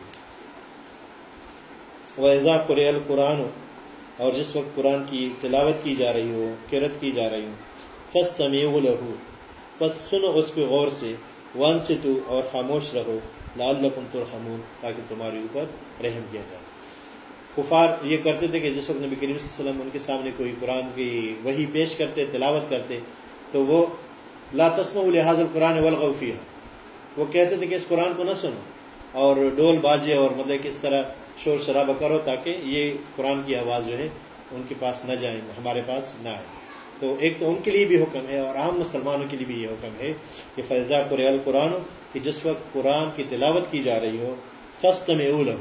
Speaker 1: وہ اعضا قرآ القرآن اور جس وقت قرآن کی تلاوت کی جا رہی ہو کرت کی جا رہی ہو فس تمی لہو پس سنو اس پہ غور سے ون سے تو اور خاموش رہو لال لکم ترحمون، تاکہ تمہارے اوپر رحم کیا جائے۔ کفار یہ کرتے تھے کہ جس وقت نبی کریم صلی اللہ علیہ وسلم ان کے سامنے کوئی قرآن کی وہی پیش کرتے، تلاوت کرتے، تو وہ لا تسم الحاظ القرآن والغوفیہ وہ کہتے تھے کہ اس قرآن کو نہ سنو، اور ڈول باجے اور مطلب کہ اس طرح شور شرابہ کرو تاکہ یہ قرآن کی آواز جو ہے ان کے پاس نہ جائیں، ہمارے پاس نہ آئے۔ تو ایک تو ان کے لیے بھی حکم ہے اور عام مسلمانوں کے لیے بھی یہ حکم ہے کہ فیضا قرآن قرآن کہ جس وقت قرآن کی تلاوت کی جا رہی ہو فسط میں اول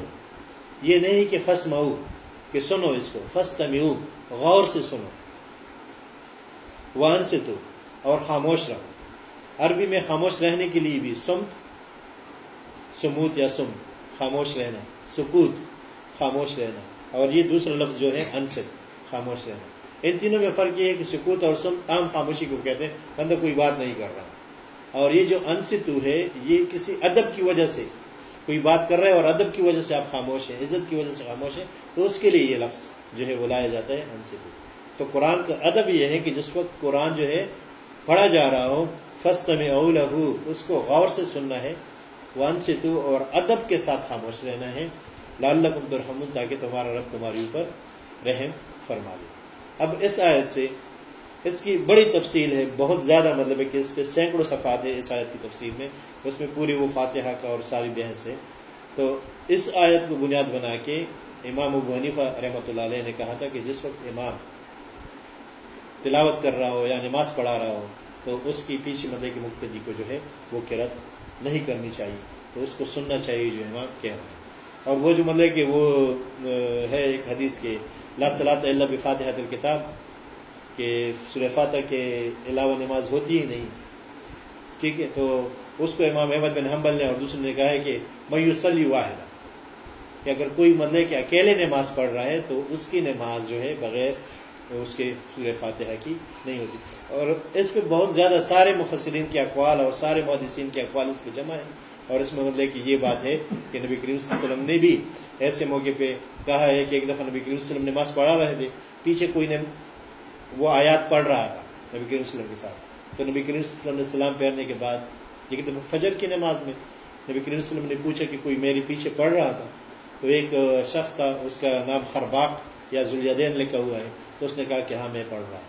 Speaker 1: یہ نہیں کہ فس مئو کہ سنو اس کو فس تمیو غور سے سنو۔ وان سے تو، اور خاموش رہو۔ عربی میں خاموش رہنے کے لیے بھی سمت، سموت یا سمت، خاموش رہنا۔ سکوت، خاموش رہنا۔ اور یہ دوسرا لفظ جو ہے انصت خاموش رہنا۔ ان تینوں میں فرق یہ ہے کہ سکوت اور سمت عام خاموشی کو کہتے ہیں، بندہ کوئی بات نہیں کر رہا۔ اور یہ جو انستو ہے، یہ کسی ادب کی وجہ سے، کوئی بات کر رہا ہے اور ادب کی وجہ سے آپ خاموش ہیں، عزت کی وجہ سے خاموش ہیں، تو اس کے لیے یہ لفظ جو ہے، وہ لایا جاتا ہے ان سے بھی تو قرآن کا ادب یہ ہے کہ جس وقت قرآن جو ہے، پڑھا جا رہا ہو فسط میں اول اس کو غور سے سننا ہے وہ سے تو اور ادب کے ساتھ خاموش رہنا ہے۔ لال عبد تاکہ تمہارا رب تمہارے اوپر رحم فرما دے۔ اب اس آیت سے اس کی بڑی تفصیل ہے، بہت زیادہ مطلب ہے کہ اس پہ سینکڑوں صفحات ہے اس آیت کی تفصیل میں، اس میں پوری وہ فاتحہ کا اور ساری بحث ہے۔ تو اس آیت کو بنیاد بنا کے امام ابو حنیفہ رحمۃ اللہ علیہ نے کہا تھا کہ جس وقت امام تلاوت کر رہا ہو یا نماز پڑھا رہا ہو، تو اس کی پیچھے مطلب کہ مقتدی کو جو ہے وہ کرت نہیں کرنی چاہیے۔ تو اس کو سننا چاہیے جو امام کہہ رہا ہے اور وہ جو مطلب کہ وہ ہے ایک حدیث کے، لا صلاح اللہ بفاتحت الکتاب کہ سورہ فاتح کے علاوہ نماز ہوتی ہی نہیں۔ ٹھیک ہے؟ تو اس کو امام احمد بن حنبل نے اور دوسرے نے کہا ہے کہ میوسلی واحدہ۔ کہ اگر کوئی مطلب کہ اکیلے نماز پڑھ رہا ہے، تو اس کی نماز جو ہے بغیر اس کے سورہ فاتحہ کی نہیں ہوتی۔ اور اس پہ بہت زیادہ سارے مفسرین کے اقوال اور سارے محدثین کے اقوال اس پہ جمع ہیں اور اس میں مطلب کہ یہ بات ہے کہ نبی کریم صلی اللہ علیہ وسلم نے بھی ایسے موقع پہ کہا ہے کہ ایک دفعہ نبی کریم صلی اللہ علیہ وسلم نماز پڑھا رہے تھے، پیچھے کوئی نے وہ آیات پڑھ رہا تھا نبی کریم صلی اللہ علیہ وسلم کے ساتھ۔ تو نبی کریم صلی اللہ علیہ وسلم پہننے کے بعد لیکن فجر کی نماز میں نبی کریم صلی اللہ علیہ وسلم نے پوچھا کہ کوئی میرے پیچھے پڑھ رہا تھا؟ تو ایک شخص تھا، اس کا نام خرباق یا ذولیدین لکھا ہوا ہے، تو اس نے کہا کہ ہاں میں پڑھ رہا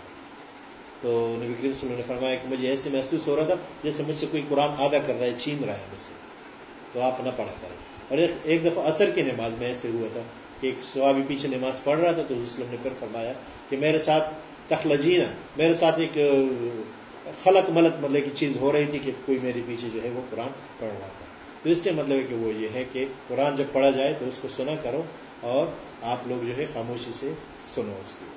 Speaker 1: تو نبی کریم صلی اللہ علیہ وسلم نے فرمایا کہ مجھے ایسے محسوس ہو رہا تھا جیسے مجھ سے کوئی قرآن آدھا کر رہا ہے، چھین رہا ہے مجھ سے۔ تو آپ نہ پڑھا کریں۔ اور ایک دفعہ عصر کی نماز میں ایسے ہوا تھا کہ ایک سوابی پیچھے نماز پڑھ رہا تھا تو وسلم نے پھر فرمایا کہ میرے ساتھ تخلجینہ میرے ساتھ ایک خلط ملط مطلب کی چیز ہو رہی تھی کہ کوئی میرے پیچھے جو ہے وہ قرآن پڑھ رہا تھا۔ تو اس سے مطلب ہے کہ وہ یہ ہے کہ قرآن جب پڑھا جائے تو اس کو سنا کرو اور آپ لوگ جو ہے خاموشی سے سنو اس کو۔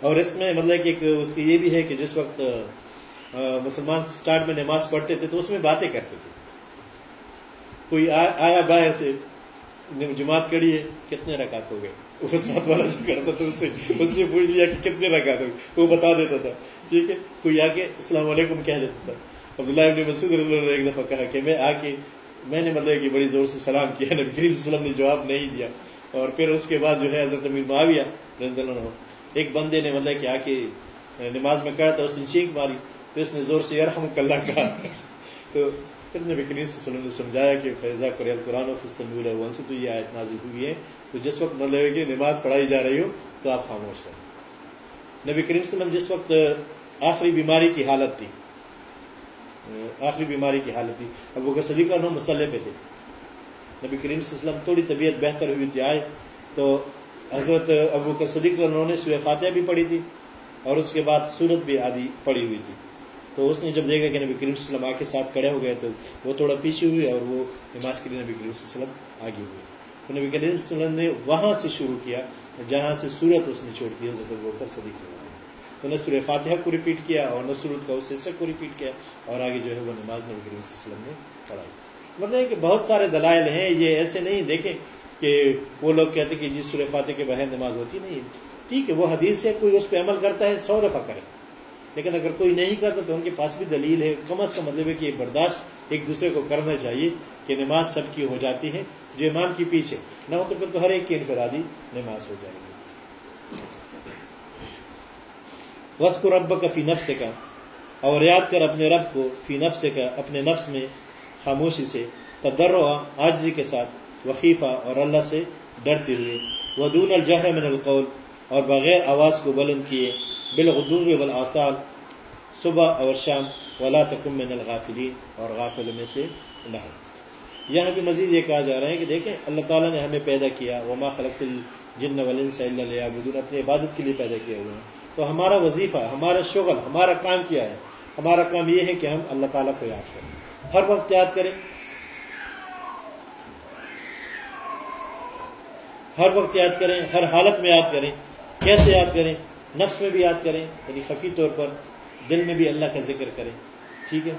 Speaker 1: اور اس میں مطلب کہ ایک اس کی یہ بھی ہے کہ جس وقت مسلمان سٹارٹ میں نماز پڑھتے تھے تو اس میں باتیں کرتے تھے۔ کوئی آیا باہر سے، جماعت کڑی ہے، کتنے رکعت ہو گئے؟ وہ ساتھ والا جو کرتا تھا اس سے اس سے پوچھ لیا کہ کتنے رکعت ہو گئے؟ وہ بتا دیتا تھا۔ ٹھیک ہے؟ کوئی آ کے السلام علیکم کہہ دیتا تھا۔ عبداللہ ابن مسعود رضی اللہ نے ایک دفعہ کہا کہ میں آ کے، میں نے مطلب کہ بڑی زور سے سلام کیا، نبی کریم وسلم نے جواب نہیں دیا۔ اور پھر اس کے بعد جو ہے، حضرت امیر معاویہ رضی اللہ عنہ ایک بندے نے مطلب کیا کہ نماز میں کہا تھا، اس نے چینک ماری، تو اس نے زور سے یرحم اللہ کہا۔ تو پھر نبی کریم صلی اللہ علیہ وسلم نے سمجھایا کہ فیضا قریل قرآن و فستنبول ون سے تو یہ آیت نازل ہوئی ہے۔ تو جس وقت مطلب ہے کہ نماز پڑھائی جا رہی ہو، تو آپ خاموش رہیں نبی کریم صلی اللہ علیہ وسلم جس وقت آخری بیماری کی حالت تھی، آخری بیماری کی حالت تھی، ابو کا صدیق اللہ مسئلے پہ تھے۔ نبی کریم صلی اللہ علیہ وسلم تھوڑی طبیعت بہتر ہوئی تھی، آئے تو حضرت ابو کا صدیق اللہ نے سورہ فاتحہ بھی پڑھی تھی اور اس کے بعد سورت بھی آدھی پڑھی ہوئی تھی۔ تو اس نے جب دیکھا کہ نبی کریم صلی اللہ علیہ وسلم آ کے ساتھ کھڑے ہو گئے تو وہ تھوڑا پیچھے ہوئے اور وہ نماز کے لیے نبی کریم صلی اللہ علیہ وسلم آگے ہوئے۔ تو نبی کریم صلی اللہ علیہ وسلم نے وہاں سے شروع کیا جہاں سے صورت اس نے چھوڑ دی، حضرت ابو بکر صدیق اللہ تو نہ سورہ فاتحہ کو ریپیٹ کیا اور نہ صورت کا اس حصہ کو ریپیٹ کیا اور آگے جو ہے وہ نماز نبی کریم صلی اللہ علیہ وسلم نے پڑھائی۔ مطلب ہے کہ بہت سارے دلائل ہیں، یہ ایسے نہیں، دیکھیں کہ وہ لوگ کہتے کہ جی سورہ فاتح کے بغیر نماز ہوتی نہیں ٹھیک ہے، وہ حدیث ہے، کوئی اس پہ عمل کرتا ہے، سو دفعہ کرے۔ لیکن اگر کوئی نہیں کرتا تو ان کے پاس بھی دلیل ہے۔ کم از کم مطلب ہے کہ برداشت ایک دوسرے کو کرنا چاہیے کہ نماز سب کی ہو جاتی ہے۔ جو امام کی پیچھے، نہ ہو تو پھر تو ہر ایک کی انفرادی نماز ہو جائے گی۔ وقت کو رب کا فی نفس کا اور یاد کر اپنے رب کو فی نفس کا اپنے نفس میں خاموشی سے تدر آجزی کے ساتھ۔ وقیفہ اور اللہ سے ڈرتے ہوئے۔ ودون الجہر من القول اور بغیر آواز کو بلند کیے۔ بالغدوب والاعطال صبح اور شام۔ ولا تکم من الغافلین اور غافل میں سے نہ یہاں بھی مزید یہ کہا جا رہا ہے کہ دیکھیں، اللہ تعالیٰ نے ہمیں پیدا کیا۔ وما خلق الجن والانس الا ليعبدون۔ اپنے عبادت کے لیے پیدا کیا ہوئے ہیں۔ تو ہمارا وظیفہ، ہمارا شغل، ہمارا کام کیا ہے؟ ہمارا کام یہ ہے کہ ہم اللہ تعالیٰ کو یاد کریں۔ ہر وقت یاد کریں۔ ہر وقت یاد کریں، ہر حالت میں یاد کریں۔ کیسے یاد کریں؟ نفس میں بھی یاد کریں یعنی خفی طور پر دل میں بھی اللہ کا ذکر کریں۔ ٹھیک ہے؟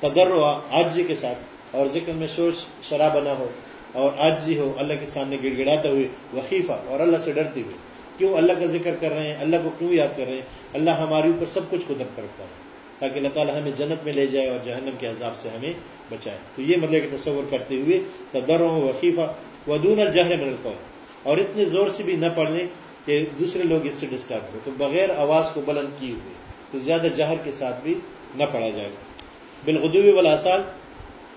Speaker 1: تدر ہوا آجزی کے ساتھ، اور ذکر میں شور شرابہ نہ ہو، اور آجزی ہو، اللہ کے سامنے گڑ گڑاتے ہوئے، وقیفہ، اور اللہ سے ڈرتے ہوئے۔ کیوں اللہ کا ذکر کر رہے ہیں؟ اللہ کو کیوں یاد کر رہے ہیں؟ اللہ ہمارے اوپر سب کچھ قدر کرتا ہے، تاکہ اللہ تعالیٰ ہمیں جنت میں لے جائے اور جہنم کے عذاب سے ہمیں بچائے۔ تو یہ مطلب کہ تصور کرتے ہوئے تدر و وقیفہ ودون الجہر من القول۔ اور اتنے زور سے بھی نہ پڑھ لیں کہ دوسرے لوگ اس سے ڈسٹرب ہو تو بغیر آواز کو بلند کیے ہوئے تو زیادہ جہر کے ساتھ بھی نہ پڑھا جائے۔ گا بالغدوبی والآسال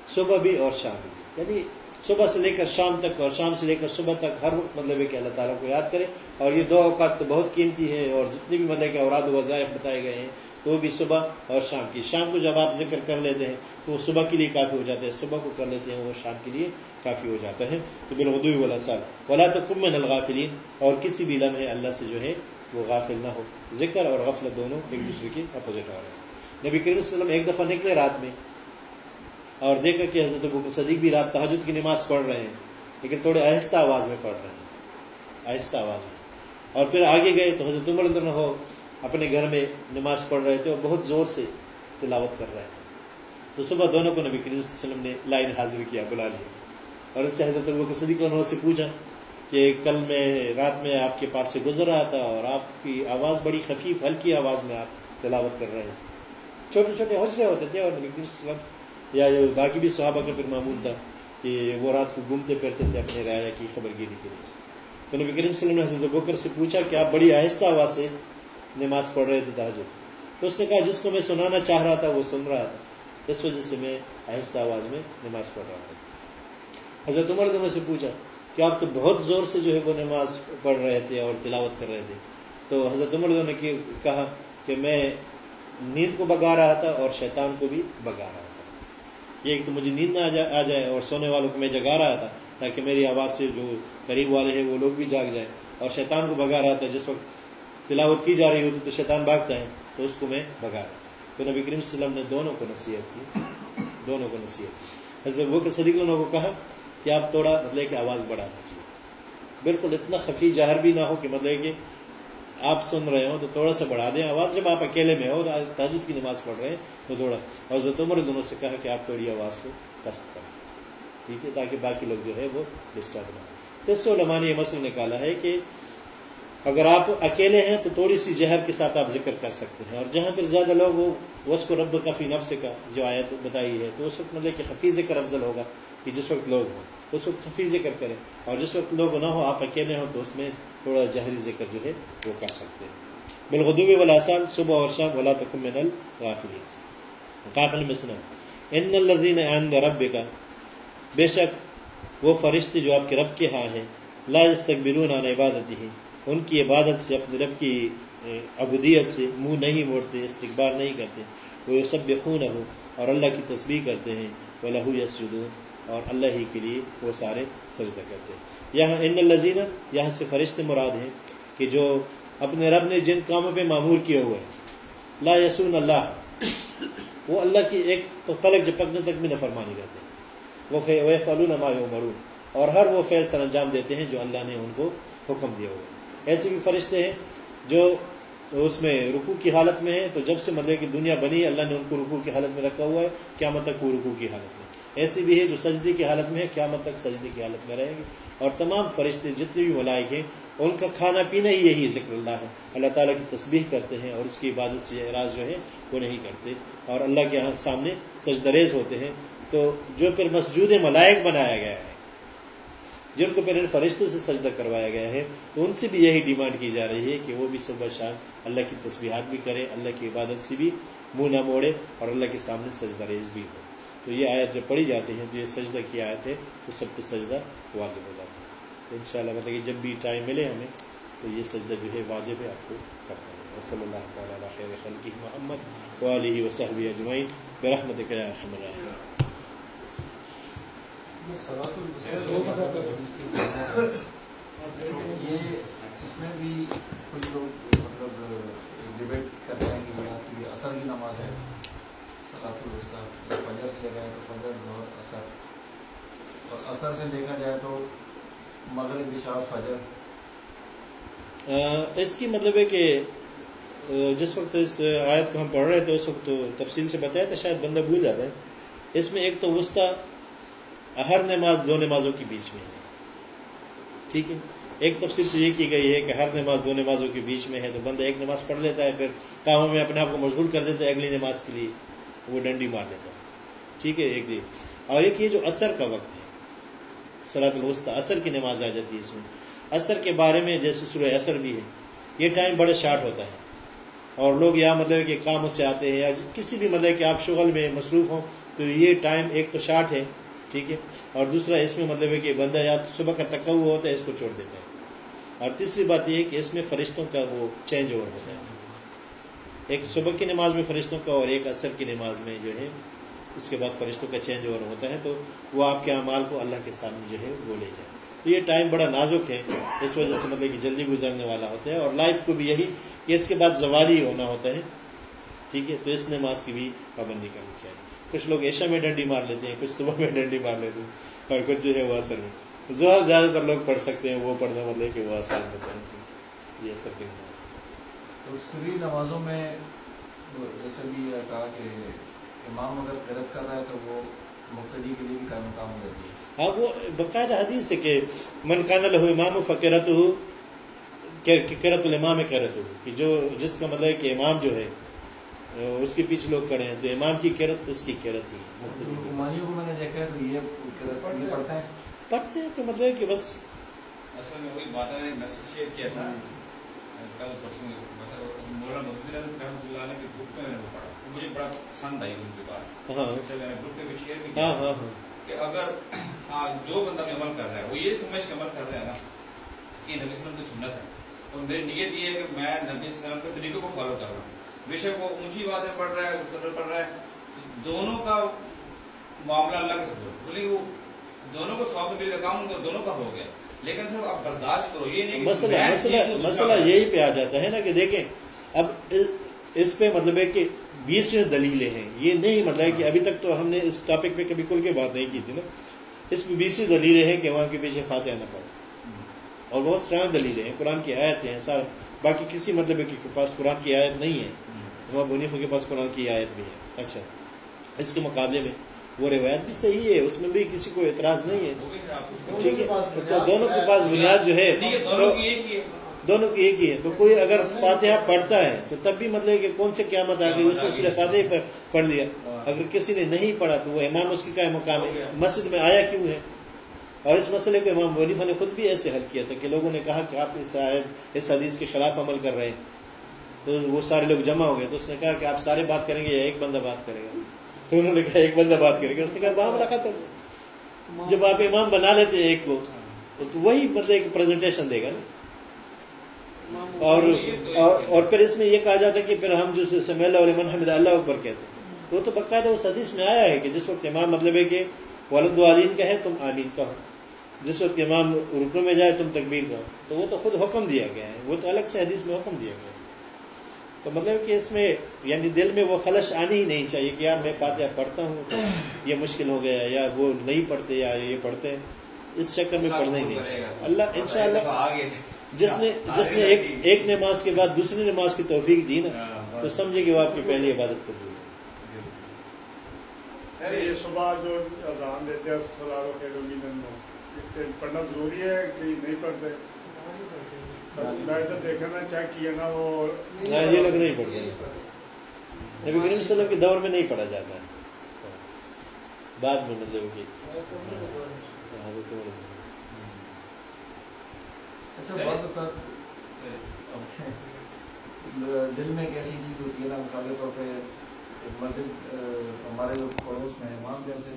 Speaker 1: صبح بھی اور شام بھی۔ یعنی صبح سے لے کر شام تک اور شام سے لے کر صبح تک ہر وقت مطلب ہے کہ اللہ تعالیٰ کو یاد کرے۔ اور یہ دو اوقات تو بہت قیمتی ہیں اور جتنے بھی مطلب کہ اوراد و وظائف بتائے گئے ہیں، وہ بھی صبح اور شام کی۔ شام کو جب آپ ذکر کر لیتے ہیں تو وہ صبح کے لیے کافی ہو جاتے ہیں صبح کو کر لیتے ہیں وہ شام کے لیے۔ کافی ہو جاتا ہے، تو بالغدوی والا سال۔ ولا تو من الغافلین اور کسی بھی لمحے اللہ سے جو ہے، وہ غافل نہ ہو۔ ذکر اور غفلت دونوں ایک دوسرے کے اپوزٹ آ رہے ہیں۔ نبی کریم صلی اللہ علیہ وسلم ایک دفعہ نکلے رات میں اور دیکھا کہ حضرت ابو صدیق بھی رات تحجد کی نماز پڑھ رہے ہیں، لیکن تھوڑے آہستہ آواز میں پڑھ رہے ہیں۔ آہستہ آواز میں۔ اور پھر آگے گئے تو حضرت عمر نہ ہو، اپنے گھر میں نماز پڑھ رہے تھے اور بہت زور سے تلاوت کر رہے تھے۔ تو صبح دونوں کو نبی کریم صلی اللہ علیہ وسلم نے لائن حاضر کیا، بلا لیا۔ اور اس سے حضرت ابو صدیق عنہ سے پوچھا کہ کل میں رات میں آپ کے پاس سے گزر رہا تھا اور آپ کی آواز بڑی خفیف، ہلکی آواز میں آپ تلاوت کر رہے تھے چھوٹے چھوٹے حوصلے ہوتے تھے اور نبی کریم وسلم یا جو باقی بھی صحابہ کا پھر معمول تھا کہ وہ رات کو گھومتے پھرتے تھے اپنے رعایا کی خبر گیری کے لیے۔ تو نبی کریم صلی اللہ علیہ وسلم نے حضرت بکر سے پوچھا کہ آپ بڑی آہستہ آواز سے نماز پڑھ رہے تھے تاجر۔ تو اس نے کہا، جس کو میں سنانا چاہ رہا تھا وہ سن رہا تھا۔ اس وجہ سے میں آہستہ آواز میں نماز پڑھ رہا تھا حضرت عمر نے سے پوچھا کہ آپ تو بہت زور سے جو ہے وہ نماز پڑھ رہے تھے اور تلاوت کر رہے تھے۔ تو حضرت عمر نے کہا کہ میں نیند کو بگا رہا تھا اور شیطان کو بھی بگا رہا تھا۔ یہ ایک تو مجھے نیند نہ آ جائے اور سونے والوں کو میں جگا رہا تھا تاکہ میری آواز سے جو قریب والے ہیں وہ لوگ بھی جاگ جائیں اور شیطان کو بگا رہا تھا۔ جس وقت تلاوت کی جا رہی ہوتی تو شیطان بھاگتا ہے تو اس کو میں بگا رہا تو نبی کریم صلی اللہ علیہ وسلم نے دونوں کو نصیحت کی۔ دونوں کو نصیحت کی۔ حضرت وہ صدیق اللہ کو کہا کہ آپ تھوڑا مطلب کہ آواز بڑھا دیجیے بالکل اتنا خفی جاہر بھی نہ ہو کہ مطلب کہ آپ سن رہے ہو تو تھوڑا سا بڑھا دیں۔ آواز جب آپ اکیلے میں ہو تاجد کی نماز پڑھ رہے ہیں تو تھوڑا۔ اور حضرت عمر دونوں سے کہا کہ آپ تھوڑی آواز کو کست کریں۔ ٹھیک ہے؟ تاکہ باقی لوگ جو ہے وہ ڈسٹرب نہ ہو تو اس علماء نے یہ مسئلہ نکالا ہے کہ اگر آپ اکیلے ہیں تو تھوڑی سی زہر کے ساتھ آپ ذکر کر سکتے ہیں۔ اور جہاں پہ زیادہ لوگ ہو اس کو رب کافی نفس کا جو آیت بتائی ہے تو اس وقت مطلب کہ حفیظ ذکر افضل ہوگا۔ کہ جس وقت لوگ ہوں تو اس وقت حفیظ ذکر کریں۔ اور جس وقت لوگ نہ ہو آپ اکیلے ہوں، تو اس میں تھوڑا جہری ذکر جو ہے، وہ کر سکتے ہیں۔ بالغدوب والآسان صبح اور شام، ولا تکم من الغافلین۔ قافل میں سنا۔ ان الذین عند ربک، بے شک وہ فرشتے جو آپ کے رب کے ہاں ہیں، لا یستکبرون عن عبادتہ ان کی عبادت سے، اپنے رب کی عبودیت سے منہ نہیں موڑتے، استقبال نہیں کرتے۔ وہ یسبحونہ اور اللہ کی تسبیح کرتے ہیں۔ وَلَهُ يَسْجُدُونَ اور اللہ ہی کے لیے وہ سارے سجدہ کرتے ہیں۔ یہاں ان الزین یہاں سے فرشتے مراد ہیں کہ جو اپنے رب نے جن کاموں پہ معمور کیے ہوئے ہیں لا یسون اللہ۔ وہ اللہ کی ایک پلک جھپکنے تک بھی نفرمانی کرتے ہیں۔ وہ فلون ما مرون اور ہر وہ فعل سر انجام دیتے ہیں جو اللہ نے ان کو حکم دیا ہوا ہے۔ ایسے بھی فرشتے ہیں جو اس میں رکوع کی حالت میں ہیں، تو جب سے مطلب کہ دنیا بنی، اللہ نے ان کو رکوع کی حالت میں رکھا ہوا ہے کیا تک وہ رکوع کی حالت میں ایسی بھی ہے جو سجدی کی حالت میں ہے کیا تک سجدی کی حالت میں رہے گی۔ اور تمام فرشتے جتنے بھی ملائق ہیں، ان کا کھانا پینا ہی یہی ذکر اللہ ہے۔ اللہ تعالیٰ کی تسبیح کرتے ہیں اور اس کی عبادت سے اعراض جو ہے، وہ نہیں کرتے۔ اور اللہ کے یہاں سامنے سجدریز ہوتے ہیں۔ تو جو پھر مسجود ملائک بنایا گیا ہے، جن کو پھر ان فرشتوں سے سجدہ کروایا گیا ہے، تو ان سے بھی یہی ڈیمانڈ کی جا رہی ہے کہ وہ بھی صبح شام اللہ کی تسبیحات بھی کرے اللہ کی عبادت سے بھی منہ نہ موڑے اور اللہ کے سامنے سجدہ ریز بھی ہو۔ تو یہ آیت جب پڑھی جاتی ہے تو یہ سجدہ کی آیت ہے، تو سب پہ سجدہ واجب ہو جاتا ہے۔ تو ان شاء اللہ مطلب کہ جب بھی ٹائم ملے ہمیں، تو یہ سجدہ جو ہے واجب ہے، آپ کو کرتا ہے۔ وصلی اللہ تعالیٰ خیر خلقی محمد علیہ وصحب اجمعین۔ برحمت کے
Speaker 3: اس میں بھی کچھ لوگ مطلب ڈبیٹ کرتے ہیں کہ یہ اثر کی نماز ہے۔ سلاۃ الوسطی جب فجر سے لے گئے تو فجر ظہر اثر اور اثر سے دیکھا جائے تو مغرب عشاء اور فجر۔
Speaker 1: اس کی مطلب ہے کہ جس وقت اس آیت کو ہم پڑھ رہے تھے، اس وقت تو تفصیل سے بتایا تھا، شاید بندہ بھول جاتا ہے۔ اس میں ایک تو وسطی ہر نماز دو نمازوں کے بیچ میں ہے۔ ٹھیک ہے؟ ایک تفصیل تو یہ کی گئی ہے کہ ہر نماز دو نمازوں کے بیچ میں ہے، تو بندہ ایک نماز پڑھ لیتا ہے، پھر کاموں میں اپنے آپ کو مشغول کر دیتا ہے اگلی نماز کے لیے۔ وہ ڈنڈی مار لیتا ٹھیک ہے، ایک دن اور ایک یہ جو اثر کا وقت ہے صلاح الوسطی اثر کی نماز آ جاتی ہے اس میں۔ اثر کے بارے میں جیسے سورہ اثر بھی ہے، یہ ٹائم بڑا شارٹ ہوتا ہے۔ اور لوگ یہاں مطلب کہ کام سے آتے ہیں، یا کسی بھی مطلب کہ آپ شغل میں مصروف ہوں، تو یہ ٹائم ایک تو شارٹ ہے، ٹھیک ہے۔ اور دوسرا، اس میں مطلب ہے کہ بندہ یا صبح کا تکا ہوا ہوتا ہے، اس کو چھوڑ دیتا ہے۔ اور تیسری بات یہ ہے کہ اس میں فرشتوں کا وہ چینج اوور ہوتا ہے۔ ایک صبح کی نماز میں فرشتوں کا اور ایک عصر کی نماز میں جو ہے، اس کے بعد فرشتوں کا چینج اوور ہوتا ہے، تو وہ آپ کے اعمال کو اللہ کے سامنے جو ہے، وہ لے جائے۔ تو یہ ٹائم بڑا نازک ہے، اس وجہ سے مطلب کہ جلدی گزرنے والا ہوتا ہے، اور لائف کو بھی یہی، کہ اس کے بعد زوالی ہونا ہوتا ہے۔ ٹھیک ہے، تو اس نماز کی بھی پابندی کرنی چاہیے۔ کچھ لوگ عشا میں ڈنڈی مار لیتے ہیں، کچھ صبح میں ڈنڈی مار لیتے ہیں، اور کچھ جو ہے وہ اثر میں۔ زہر زیادہ تر لوگ پڑھ سکتے ہیں، وہ پڑھنا مطلب کہ وہ آسان ہوتا ہے۔ یہ اثر کی نماز۔
Speaker 3: تو سری نمازوں میں جیسے بھی کہا کہ امام اگر غلط کر رہا ہے تو وہ مقتدی کے لیے بھی کام کام ہو جاتی ہے۔
Speaker 1: ہاں وہ باقاعدہ حدیث ہے کہ من کان لہو امام فقرت ہو کرت الامام کرت ہو کہ جو جس کا مطلب ہے کہ امام جو ہے اس کے پیچھے لوگ کھڑے ہیں تو امام کی کرت اس کی کرت ہی
Speaker 3: عمانیوں کو میں نے دیکھا ہے تو یہ پڑھتے ہیں۔
Speaker 1: پڑھتے ہیں۔ تو مطلب ہے کہ بس
Speaker 2: اصل میں وہی بات ہے میسج شیئر کیا تھا۔ کل پرسوں مولانا مدد رحمۃ اللہ علیہ کے گروپ میں میں نے پڑھا مجھے بڑا پسند آئی ان کی بات میں نے گروپ میں شیئر بھی کیا کہ اگر جو بندہ میں عمل کر رہا ہے وہ یہ سمجھ کے عمل کر رہا ہے نا کہ نبی وسلم کی سنت ہے اور میری نیت یہ ہے کہ میں نبی وسلم کے طریقے کو فالو کر رہا ہوں بے شک وہ اونچی باتیں پڑھ رہا ہے سر پڑھ رہا ہے دونوں کا معاملہ اللہ کے ساتھ بولے وہ دونوں کو سواب میں کام دونوں کا ہو گیا لیکن صرف آپ برداشت کرو یہ نہیں
Speaker 1: مسئلہ مسئلہ مسئلہ یہی پہ آ جاتا ہے نا کہ دیکھیں اب اس پہ مطلب ہے کہ بیس دلیلیں ہیں یہ نہیں مطلب ہے کہ ابھی تک تو ہم نے اس ٹاپک پہ کبھی کل کے بات نہیں کی تھی نا۔ اس میں بیس دلیلیں ہیں کہ وہاں کے پیچھے فاتحہ نہ پڑھو۔ اور بہت اسٹرانگ دلیلیں ہیں قرآن کی آیت ہیں سارا باقی کسی مطلب کے پاس قرآن کی آیت نہیں ہے۔ امام بنیفوں کے پاس قرآن کی آیت بھی ہے۔ اچھا۔ اس کے مقابلے میں وہ روایت بھی صحیح ہے اس میں بھی کسی کو اعتراض نہیں ہے۔ ٹھیک ہے۔ تو دونوں کے پاس بنیاد جو ہے دونوں کی ایک ہی ہے۔ تو کوئی اگر فاتحہ پڑھتا ہے تو تب بھی مطلب کہ کون سے قیامت آ گئی اس نے صرف فاتحہ پڑھ لیا۔ اگر کسی نے نہیں پڑھا تو وہ امام اس کی کا مقام ہے۔ مسجد میں آیا کیوں ہے؟ اور اس مسئلے کو امام ولیفہ نے خود بھی ایسے حل کیا تھا کہ لوگوں نے کہا کہ آپ اس اس حدیث کے خلاف عمل کر رہے ہیں۔ تو وہ سارے لوگ جمع ہو گئے۔ تو اس نے کہا کہ آپ سارے بات کریں گے یا ایک بندہ بات کرے گا۔ تو انہوں نے کہا، ایک بندہ بات کرے گا. اس نے کہا بام رکھا تو جب آپ امام بنا لیتے ہیں ایک کو، تو وہی مطلب ایک پریزنٹیشن دے گا نا۔ اور اور پھر اس میں یہ کہا جاتا ہے کہ پھر ہم جو سمی اللہ علیہ حمد اللہ اکبر کہتے ہیں۔ وہ تو باقاعدہ اس حدیث میں آیا ہے کہ جس وقت امام مطلب ہے کہ والد والین کہے تم آمین کہو۔ جس وقت امام رکو میں جائے، تم تکبیر کہو۔ تو وہ تو خود حکم دیا گیا ہے۔ وہ تو الگ سے حدیث میں حکم دیا گیا ہے۔ تو مطلب کہ اس میں یعنی دل میں وہ خلش آنی ہی نہیں چاہیے کہ یار میں فاتحہ پڑھتا ہوں تو یہ مشکل ہو گیا یا وہ نہیں پڑھتے یا یہ پڑھتے ہیں اس چکر میں
Speaker 2: اللہ
Speaker 1: پڑھنے ہی نہیں اللہ
Speaker 2: آ گئے تھے۔
Speaker 1: جس نے جس نے ایک ایک نماز کے بعد دوسری نماز کی توفیق دی نا
Speaker 2: ہاں،
Speaker 1: تو سمجھے کہ وہ آپ کی پہلی عبادت قبول ہے۔
Speaker 2: ارے
Speaker 4: یہ صبح جو اذان دیتے ہیں پڑھنا ضروری ہے کہ نہیں پڑھتے؟ میں ادھر دیکھا نا چیک کیا نا وہ
Speaker 1: یہ لوگ نہیں پڑھتے نبی کریم صلی اللہ علیہ وسلم کے دور میں نہیں پڑھا جاتا ہے۔ بعد میں مطلب کہ ہاں، حضرت
Speaker 3: اچھا بعض اوقات دل میں ایک ایسی چیز ہوتی ہے نا مثال کے طور پہ ایک مسجد ہمارے جو پڑوس میں وہاں جیسے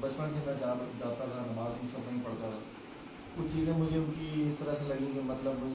Speaker 3: بچپن سے میں جاتا تھا نماز ان سب نہیں پڑھتا تھا۔ کچھ چیزیں مجھے ان کی اس طرح سے لگی کہ مطلب